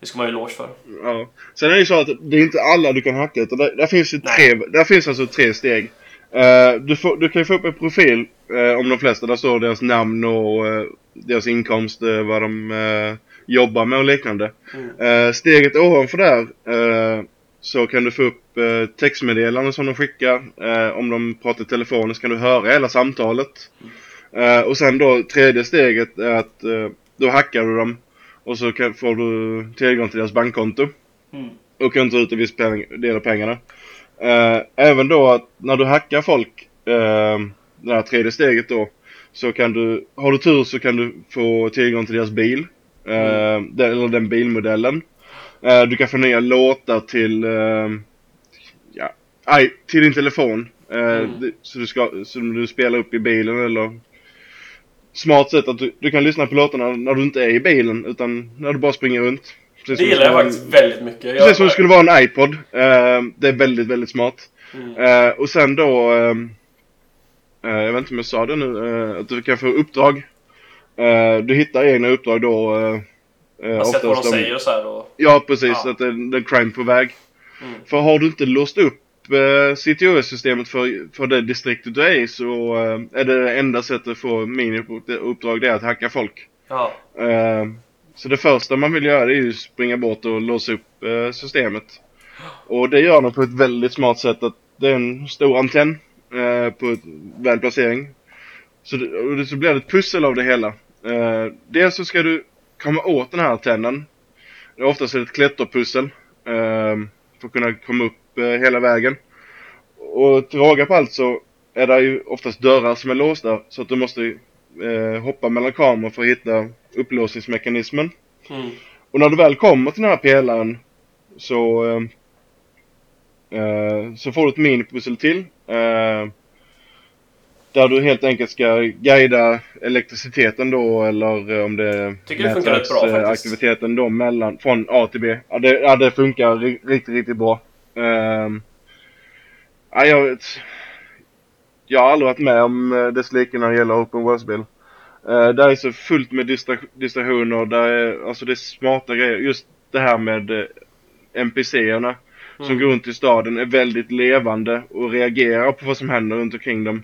det ska man ju eloge för. ja. Sen är det ju så att det är inte alla du kan hacka utan där, där finns ju tre, där finns alltså tre steg. Eh, du, får, du kan ju få upp en profil eh, om de flesta. Där står deras namn och eh, deras inkomst, vad de jobbar med och liknande. Mm. Steget ovanför där så kan du få upp textmeddelanden som de skickar. Om de pratar i telefon så kan du höra hela samtalet. Eh, och sen då tredje steget är att då hackar du dem och så kan, får du tillgång till deras bankkonto. Mm. Och kan ta ut en viss peng, del av pengarna. Eh, även då att när du hackar folk, eh, det här tredje steget då, så kan du, har du tur så kan du få tillgång till deras bil. Eh, den, eller den bilmodellen. Eh, du kan få nya låtar till, eh, ja, aj, till din telefon. Eh, Mm. så du ska, som du spelar upp i bilen eller Smart sätt att du, du kan lyssna på låtarna när du inte är i bilen utan när du bara springer runt. Precis Det gillar jag faktiskt väldigt mycket. Jag, Precis som det skulle vara en iPod. Eh, det är väldigt, väldigt smart. Mm. Eh, och sen då, eh, jag vet inte om jag sa det nu, att du kan få uppdrag. Du hittar egna uppdrag då. Uh, Man sett vad de säger så här och... Ja, precis. Ja. Att det det är crime på väg. Mm. För har du inte låst upp uh, CTOS-systemet för, för det distriktet du är i så eh, är det enda sättet att få mini-uppdrag det är att hacka folk. Ja. Eh, så det första man vill göra är ju springa bort och låsa upp eh, systemet. Och det gör de på ett väldigt smart sätt att det är en stor antenn eh, på väl placering. Så, det, det, så blir det ett pussel av det hela. Eh, dels så ska du komma åt den här antennen. Oftast är det ett klätterpussel. Eh, för att kunna komma upp eh, hela vägen. Och till råga på allt så är det ju oftast dörrar som är låsta så att du måste eh, hoppa mellan kameror för att hitta upplåsningsmekanismen. Mm. Och när du väl kommer till den här pelaren så, eh, eh, så får du ett minipussel till. Eh, där du helt enkelt ska guida elektriciteten då eller eh, om det Tycker det funkar rätt bra, faktiskt. aktiviteten då mellan, från A till B. Ja det, ja, det funkar ri- riktigt, riktigt bra. Um, ja, jag, vet, jag har aldrig varit med om eh, dess like när det gäller open world-spel. Uh, där är så fullt med distra distraktioner, där är, alltså det är smarta grejer. Just det här med uh, NPC-erna som Mm. går runt i staden är väldigt levande och reagerar på vad som händer runt omkring dem.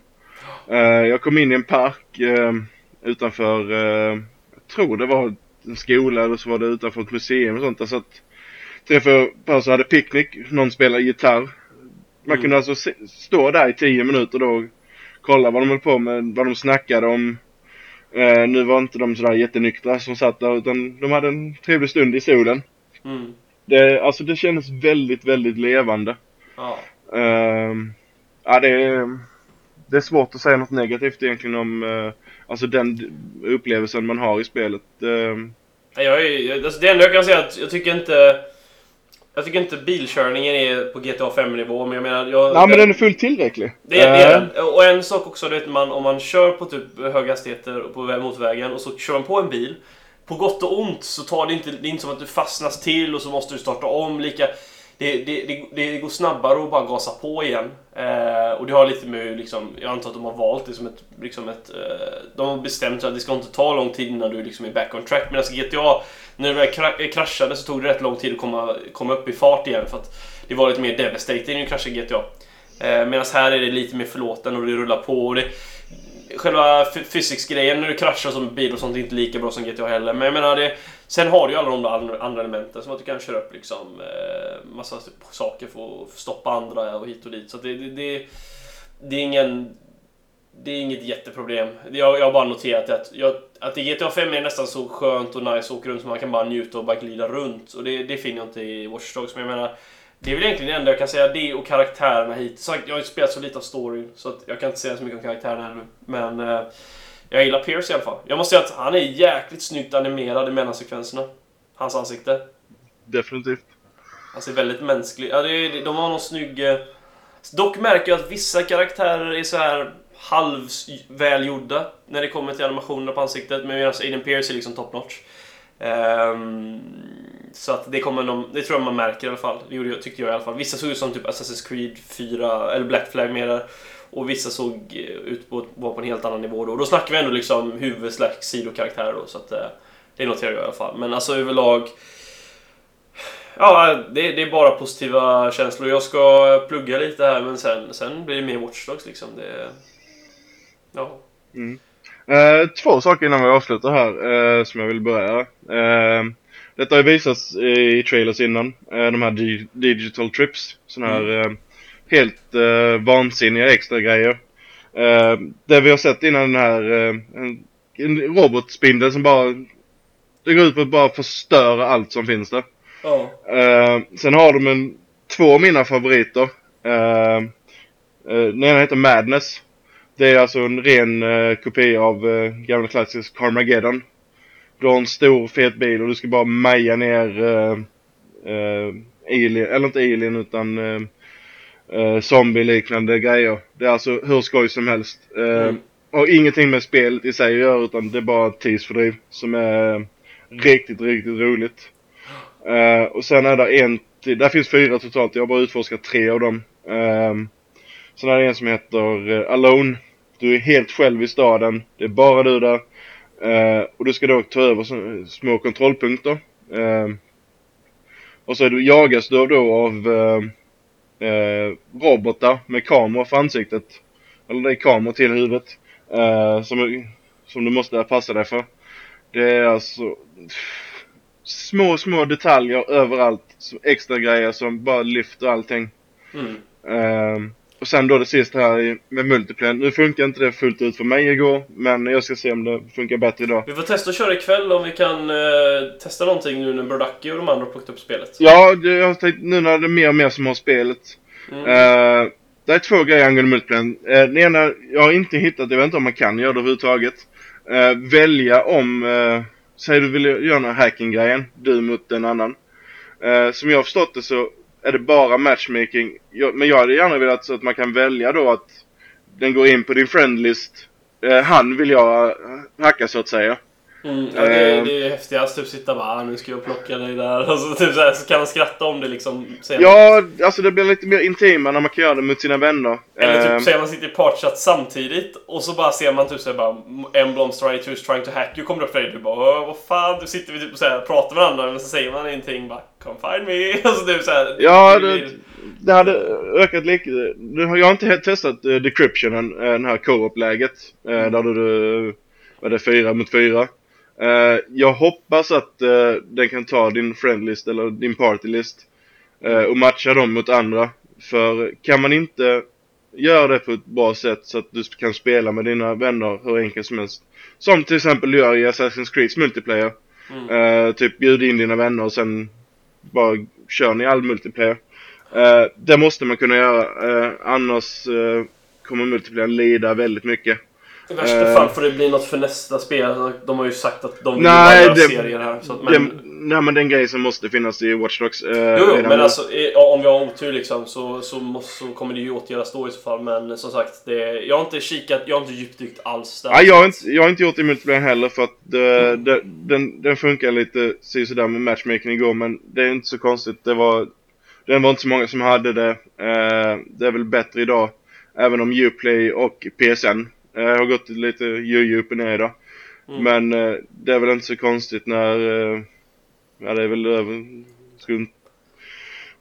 Eh, jag kom in i en park eh, utanför, eh, jag tror det var en skola eller så var det utanför ett museum och sånt. Där satt fyra personer som hade picknick, någon spelade gitarr. Man Mm. kunde alltså se, stå där i tio minuter då och kolla vad de höll på med, vad de snackade om. Eh, nu var inte de sådär jättenyktra som satt där utan de hade en trevlig stund i solen. Mm. Det, alltså det kändes väldigt, väldigt levande. Ja. Ehm, ja, det är, det är svårt att säga något negativt egentligen om uh, alltså den upplevelsen man har i spelet. Ehm, Jag är, alltså det enda jag kan säga är att jag tycker inte... Jag tycker inte bilkörningen är på GTA 5-nivå, men jag menar... Jag, Nej, men den är fullt tillräcklig. Det är, det är den. Och en sak också, du vet, man, om man kör på typ höga hastigheter på väg mot vägen och så kör man på en bil. På gott och ont så tar det inte, det är inte som att du fastnas till och så måste du starta om lika. Det, det, det, det går snabbare att bara gasa på igen. Eh, och det har lite med, liksom, jag antar att de har valt det som ett, liksom ett eh, de har bestämt sig att det ska inte ta lång tid innan du liksom är back on track. Medan GTA, när det väl kra- eh, kraschade så tog det rätt lång tid att komma, komma upp i fart igen för att det var lite mer devastating att krascha GTA. Eh, Medan här är det lite mer förlåten och det rullar på. Och det, själva fysiksgrejen när du kraschar som bil och sånt är inte lika bra som GTA heller. Men jag menar det... Sen har du ju alla de där andra- elementen som att du kan köra upp liksom eh, massa saker för att stoppa andra och hit och dit. Så att det, det, det, det är ingen... Det är inget jätteproblem. Jag, jag har bara noterat att, jag, att i GTA 5 är det nästan så skönt och nice att åka runt så man kan bara njuta och bara glida runt. Och det, det finner jag inte i Watch Dogs. Men jag menar, det är väl egentligen det enda jag kan säga, det och karaktärerna hit. Så jag har ju spelat så lite av storyn, så att jag kan inte säga så mycket om karaktärerna ännu. Men eh, jag gillar Pierce i alla fall. Jag måste säga att han är jäkligt snyggt animerad i mellansekvenserna. Hans ansikte. definitivt. Han ser väldigt mänsklig ja, det De har någon snygg... eh, Dock märker jag att vissa karaktärer är så här halvvälgjorda när det kommer till animationerna på ansiktet. Men medan Aiden Pierce är liksom top notch. Um, ehm, så att det kommer de, det tror jag man märker i alla fall. Det gjorde jag, tyckte jag i alla fall. Vissa såg ut som typ Assassin's Creed 4, eller Black Flag mer där. Och vissa såg eh, ut på, var på en helt annan nivå då. Och då snackar vi ändå liksom huvud slash sidokaraktärer då. Så att eh, det noterar jag i alla fall. Men alltså överlag Ja, det, det är bara positiva känslor. Jag ska plugga lite här men sen, sen blir det mer Watchdogs liksom. Det, ja. Eh, två saker innan vi avslutar här eh, som jag vill börja. Eh, detta har ju visats i trailers innan. Eh, de här di- digital trips. Såna här eh, helt eh, vansinniga extra grejer. Det vi har sett innan den här en, en robotspindel som bara det går ut på att bara förstöra allt som finns där. Eh, sen har de en, två av mina favoriter. Eh, den ena heter Madness. Det är alltså en ren eh, kopia av eh, gamla klassisk Carmageddon. Du har en stor fet bil och du ska bara meja ner eh, eh, alien, eller inte alien utan eh, eh, zombie-liknande grejer. Det är alltså hur skoj som helst. Eh, Mm. Och ingenting med spelet i sig att göra utan det är bara ett tidsfördriv som är riktigt, riktigt roligt. Eh, och sen är det en till, där finns fyra totalt, jag har bara utforskat tre av dem. Um, sen är det en som heter eh, Alone. Du är helt själv i staden, det är bara du där. Eh, och du ska då ta över små kontrollpunkter. Eh, och så är du, jagas du då av eh, eh, robotar med kameror för ansiktet. Eller det är kameror till huvudet. Eh, som, som du måste passa dig för. Det är alltså små, små detaljer överallt. Extra grejer som bara lyfter allting. Mm. Och sen då det sista här med multiplayer. Nu funkar inte det fullt ut för mig igår, men jag ska se om det funkar bättre idag. Vi får testa att köra ikväll om vi kan eh, testa någonting nu när Brodacki och de andra har plockat upp spelet. Ja, det, jag har tänkt nu när det är mer och mer som har spelet. Mm. Eh, det är två grejer angående multiplayer. Uh, den ena, jag har inte hittat, jag vet inte om man kan göra det överhuvudtaget. Eh, välja om, uh, säg du vill göra den här hacking-grejen, du mot en annan. Eh, som jag har förstått det så är det bara matchmaking. Jag, men jag hade gärna velat så att man kan välja då att den går in på din friendlist. Eh, han vill jag hacka så att säga. Mm, ja, det, Eh. det är häftigast. Typ sitta bara ah, nu ska jag plocka dig där. Alltså, typ så, här, så kan man skratta om det liksom. Man. Ja, alltså det blir lite mer intima när man kan göra det mot sina vänner. Eller Eh, typ säger man sitter i partchatt samtidigt och så bara ser man typ såhär bara en blomster right who's trying to hack you kommer upp till dig du bara "Åh, vad fan, du sitter vi typ och så här, pratar med varandra men så säger man ingenting bara come find me. Alltså typ såhär. Ja, det det, det hade ökat lite. Nu har jag inte helt testat uh, decryptionen, uh, den här co-op-läget. Uh, där du, uh, vad är det, fyra mot fyra. Uh, jag hoppas att uh, den kan ta din friendlist eller din partylist uh, och matcha dem mot andra. För kan man inte göra det på ett bra sätt så att du kan spela med dina vänner hur enkelt som helst. Som till exempel du gör i Assassin's Creeds multiplayer. Mm. Eh, typ bjud in dina vänner och sen bara kör ni all multiplayer. Eh, det måste man kunna göra. Eh, annars kommer multiplayern lida väldigt mycket. I värsta Eh. fall får det bli något för nästa spel. De har ju sagt att de vill Nej, göra det- serier här. Så att, men, Men, nej men den grejen som måste finnas i Watch Dogs. eh, jo, jo, men nu. alltså eh, om vi har otur liksom så, så, måste, så kommer det ju åtgärdas då i så fall. Men som sagt, det, jag har inte kikat, jag har inte djupdykt alls där. Nej, jag har, inte, jag har inte gjort det i multiplayer heller för att det, det, den, den funkar lite sådär med matchmaking igår men det är inte så konstigt. Det var, det var inte så många som hade det. Eh, det är väl bättre idag. Även om Uplay och PSN eh, har gått lite ju upp och ner idag. Mm. Men eh, det är väl inte så konstigt när, eh, ja det är väl över, skulle,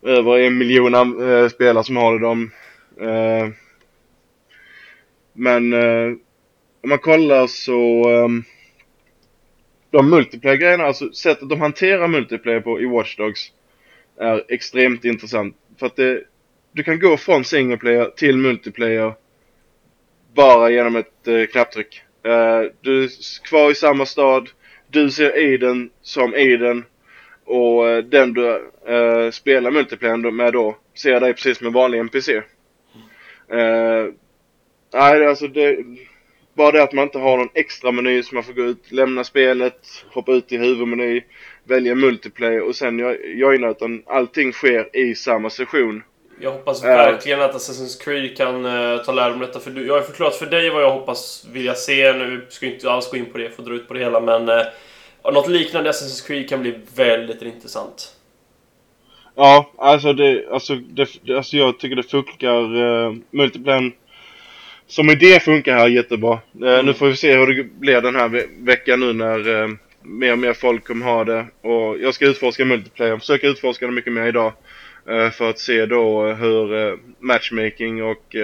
över en miljon eh, spelare som har det. De, eh, men eh, om man kollar så um, de multiplayer-grejerna, alltså sättet de hanterar multiplayer på i Watch Dogs är extremt intressant. För att det, du kan gå från single player till multiplayer bara genom ett eh, knapptryck. Eh, du är kvar i samma stad, du ser Aiden som Aiden och eh, den du eh, spelar multiplayer med då ser dig precis som en vanlig NPC. Eh, nej, alltså det bara det att man inte har någon extra meny så man får gå ut, lämna spelet, hoppa ut i huvudmeny, välja multiplayer och sen joina utan allting sker i samma session. Jag hoppas Eh. verkligen att Assassin's Creed kan eh, ta lärdom av detta. För du, jag har förklarat för dig vad jag hoppas vilja se. Nu ska jag inte alls gå in på det, att dra ut på det hela. Men eh, något liknande Assassin's Creed kan bli väldigt intressant. Ja, alltså det, alltså, det, alltså jag tycker det funkar, uh, multiplayer som idé funkar här jättebra. Eh, Nu får vi se hur det blir den här ve- veckan nu när eh, mer och mer folk kommer ha det. Och jag ska utforska multiplayer, försöka utforska det mycket mer idag. Eh, för att se då eh, hur eh, matchmaking och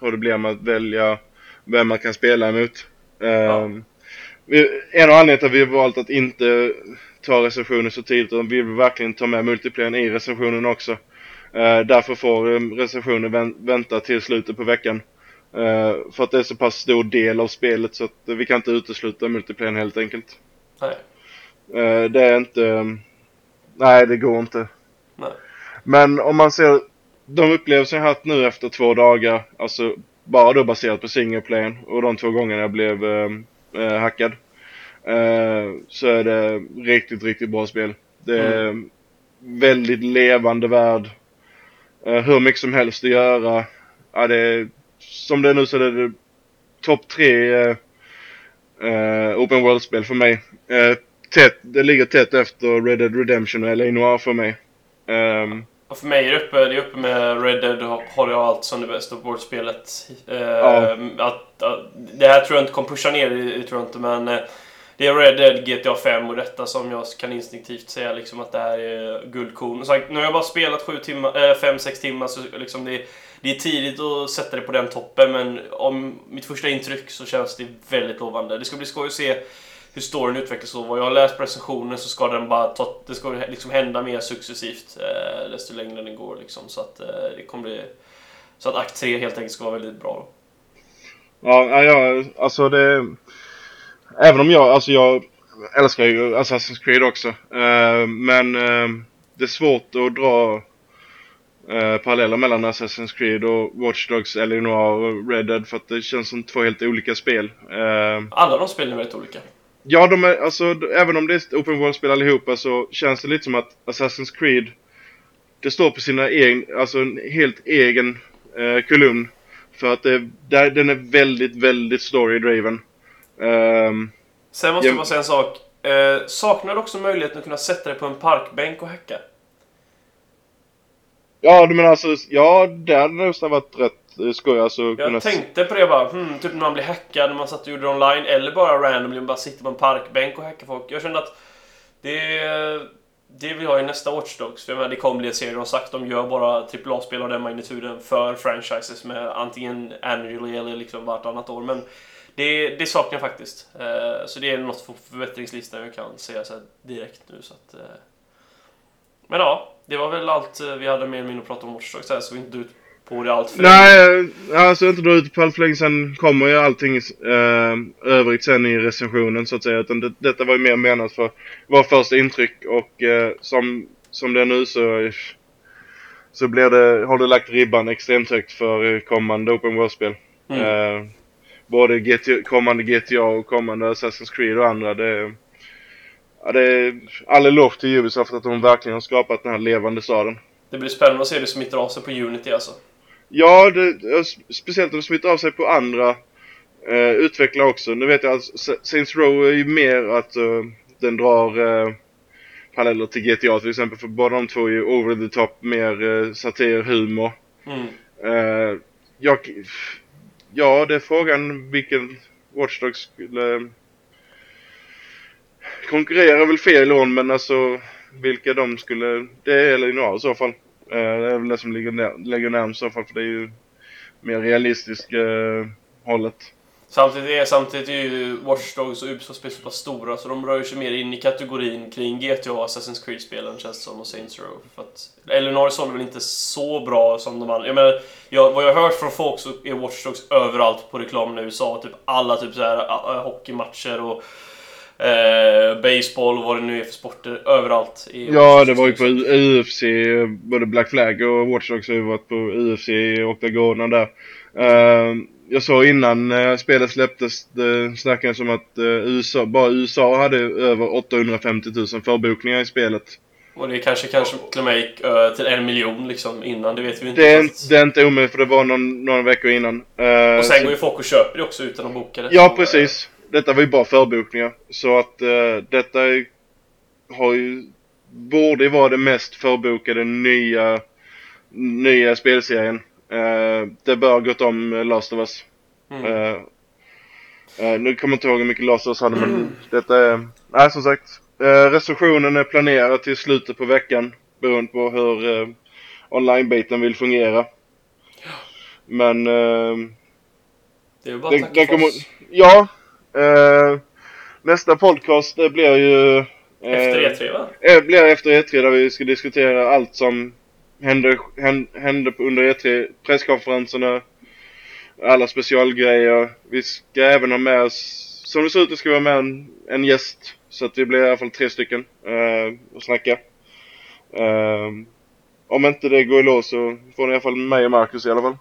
hur det blir med att välja vem man kan spela emot. Ja. vi, en av anledningarna till att vi har valt att inte ta recensionen så tidigt utan vi vill verkligen ta med multiplayern i recensionen också. Därför får recensionen vän- vänta till slutet på veckan. För att det är så pass stor del av spelet så att vi kan inte utesluta multiplayern helt enkelt. Nej. Det är inte... nej, det går inte. Nej. Men om man ser de upplevelser jag haft nu efter två dagar, alltså bara då baserat på singleplayern och de två gångerna jag blev eh, eh, hackad. Eh, så är det riktigt, riktigt bra spel. Det är väldigt levande värld. Eh, hur mycket som helst att göra. Ja, det är, som det är nu så är det topp tre eh, eh, Open World-spel för mig. Tätt, det ligger tätt efter Red Dead Redemption och LA Noir för mig. Ehm, Och för mig är det uppe, det är uppe med Red Dead har jag allt som det bästa Open-spelet. Eh, Ja. att, att, det här tror jag inte kommer pusha ner, det, tror jag inte, men eh, det är Red Dead, GTA 5 och detta som jag kan instinktivt säga liksom att det här är guldkorn. Sagt, nu har jag bara spelat 7 timmar, 5-6 timmar så liksom det, det är tidigt att sätta det på den toppen men om mitt första intryck så känns det väldigt lovande. Det ska bli skoj att se hur storyn utvecklas och vad jag har läst på recensionen så ska den bara ta, det ska liksom hända mer successivt eh, desto längre den går liksom. Så att eh, det kommer bli... Så att akt 3 helt enkelt ska vara väldigt bra då. Ja, ja, alltså det... Även om jag, alltså jag älskar ju Assassin's Creed också. Uh, men uh, det är svårt att dra uh, paralleller mellan Assassin's Creed och Watch Dogs, Eleanor och Red Dead för att det känns som två helt olika spel. Alla de spelen är väldigt olika. Ja, de är, alltså även om det är Open World-spel allihopa så känns det lite som att Assassin's Creed det står på sina egen, alltså en helt egen eh, kolumn. För att det, där, den är väldigt, väldigt story-driven. Um, Sen måste jag bara säga en sak. Eh, saknar du också möjligheten att kunna sätta dig på en parkbänk och hacka? Ja, du menar alltså, ja, det hade nästan varit rätt skoj alltså. Jag kunna... tänkte på det bara, hmm, typ när man blir hackad, när man satt och gjorde det online, eller bara randomly, bara sitter på en parkbänk och hackar folk. Jag kände att det, det vill jag ha i nästa Watch Dogs. För jag menar, det kommer bli en serie, de har sagt, de gör bara AAA-spel av den magnituden för franchises med antingen annually eller liksom vartannat år. Men det, det saknar jag faktiskt. Uh, så det är något på förbättringslistan jag kan säga så direkt nu. Så att, uh... Men ja, det var väl allt eh, vi hade eller mindre att prata om Watch Dogs här, så vi inte ut på det allt för Nej, alltså inte dra ut på allt för länge sen kommer ju allting uh, övrigt sen i recensionen så att säga. Utan det, detta var ju mer menat för våra första intryck och uh, som, som det är nu så så blir det, har du lagt ribban extremt högt för kommande Open World-spel. Mm. Uh, både GTA, kommande GTA och kommande Assassin's Creed och andra. Det, ja, det är all eloge till Ubisoft att de verkligen har skapat den här levande staden. Det blir spännande att se det smittar av sig på Unity alltså. Ja, det, speciellt om det smittar av sig på andra eh, utvecklare också. Nu vet jag att Saints Row är ju mer att uh, den drar uh, paralleller till GTA till exempel. För båda de två är ju over the top, mer uh, satir, humor. Mm. Uh, jag, Ja, det är frågan vilken Watchdog skulle konkurrera väl fel lån men alltså vilka de skulle, det är Elinor i så fall. Eh, det är väl det som ligger, ligger närmast i så fall för det är ju mer realistiskt eh, hållet. Samtidigt är, samtidigt är ju Watch Dogs och Ubisoft spel så pass stora så de rör sig mer in i kategorin kring GTA och Assassin's Creed-spelen känns det som och Saints Row. För att Eleanor sålde väl inte så bra som de andra. Jag menar, jag, vad jag har hört från folk så är Watch Dogs överallt på reklamen i USA. Typ alla typ så här eh, hockeymatcher och Eh, baseball och vad det nu är för sporter överallt. ja, det var ju på UFC, både Black Flag och Watch Dogs har ju varit på UFC i oktagonen där. Uh, jag såg innan uh, spelet släpptes, det snackades om att uh, USA, bara USA hade över 850 000 förbokningar i spelet. Och det kanske, kanske till och med gick uh, till en miljon liksom innan, det vet vi inte. Det är, fast... det är inte omöjligt för det var någon, några veckor innan. Uh, och sen så... går ju folk och köper det också utan att boka det. Ja, precis. Detta var ju bara förbokningar. Så att uh, detta har ju, borde ju vara det mest förbokade nya, nya spelserien. Uh, det bör gått om Last of Us. Mm. Uh, uh, nu kommer jag inte ihåg hur mycket Last of Us hade men mm. detta är... Nej som sagt. recensionen är planerad till slutet på veckan. Beroende på hur uh, online-biten vill fungera. Men... det är ju bara att tacka kommer, Ja. Nästa podcast det blir ju... Efter E3 va? blir efter E3 där vi ska diskutera allt som hände, hände, under E3, presskonferenserna, alla specialgrejer. Vi ska även ha med oss, som det ser ut, det ska vi ha med en, en gäst. Så att vi blir i alla fall tre stycken och snacka. Uh, om inte det går i lås så får ni i alla fall mig och Marcus i alla fall.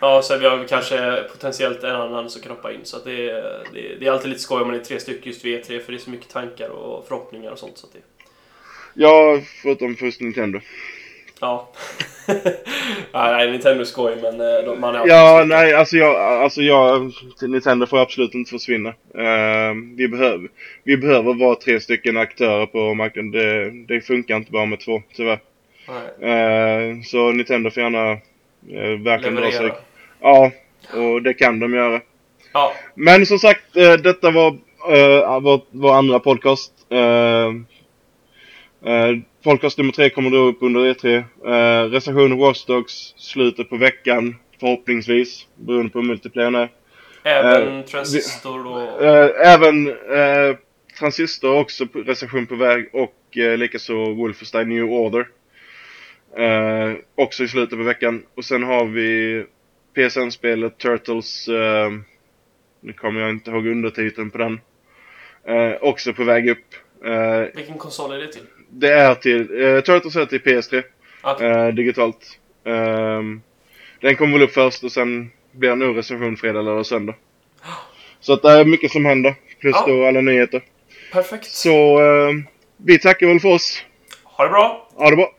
Ja, så vi har kanske potentiellt en annan som kan hoppa in. Så att det, det, det är alltid lite skoj om man är tre stycken just vid E3 för det är så mycket tankar och förhoppningar och sånt. Så att det... Ja, förutom först Nintendo. Ja. nej, Nintendo är skoj men eh, man är Ja, nej, alltså jag, alltså jag, Nintendo får absolut inte försvinna. Uh, vi, behöver, vi behöver vara tre stycken aktörer på marknaden. Det, det funkar inte bara med två, tyvärr. Uh, så Nintendo får gärna uh, verkligen dra sig. Ja, och det kan de göra. Ja. Men som sagt, uh, detta var uh, vår, vår andra podcast. Podcast nummer tre kommer då upp under E3. Eh, recension Watch Dogs slutet på veckan. Förhoppningsvis. Beroende på hur multiplayern är. Även eh, Transistor och... Eh, även eh, Transistor också recension på väg och eh, likaså Wolfenstein New Order. Eh, också i slutet på veckan. Och sen har vi PSN-spelet Turtles. Eh, nu kommer jag inte ihåg undertiteln på den. Eh, också på väg upp. Eh, Vilken konsol är det till? det är till, eh, Turtles är till PS3. Okej. Eh, digitalt. Ehm, den kommer väl upp först och sen blir det nog recension fredag, lördag och söndag. Så att det är mycket som händer. Plus Ja. då alla nyheter. Perfekt. Så ehm, vi tackar väl för oss. Ha det bra! Ha det bra!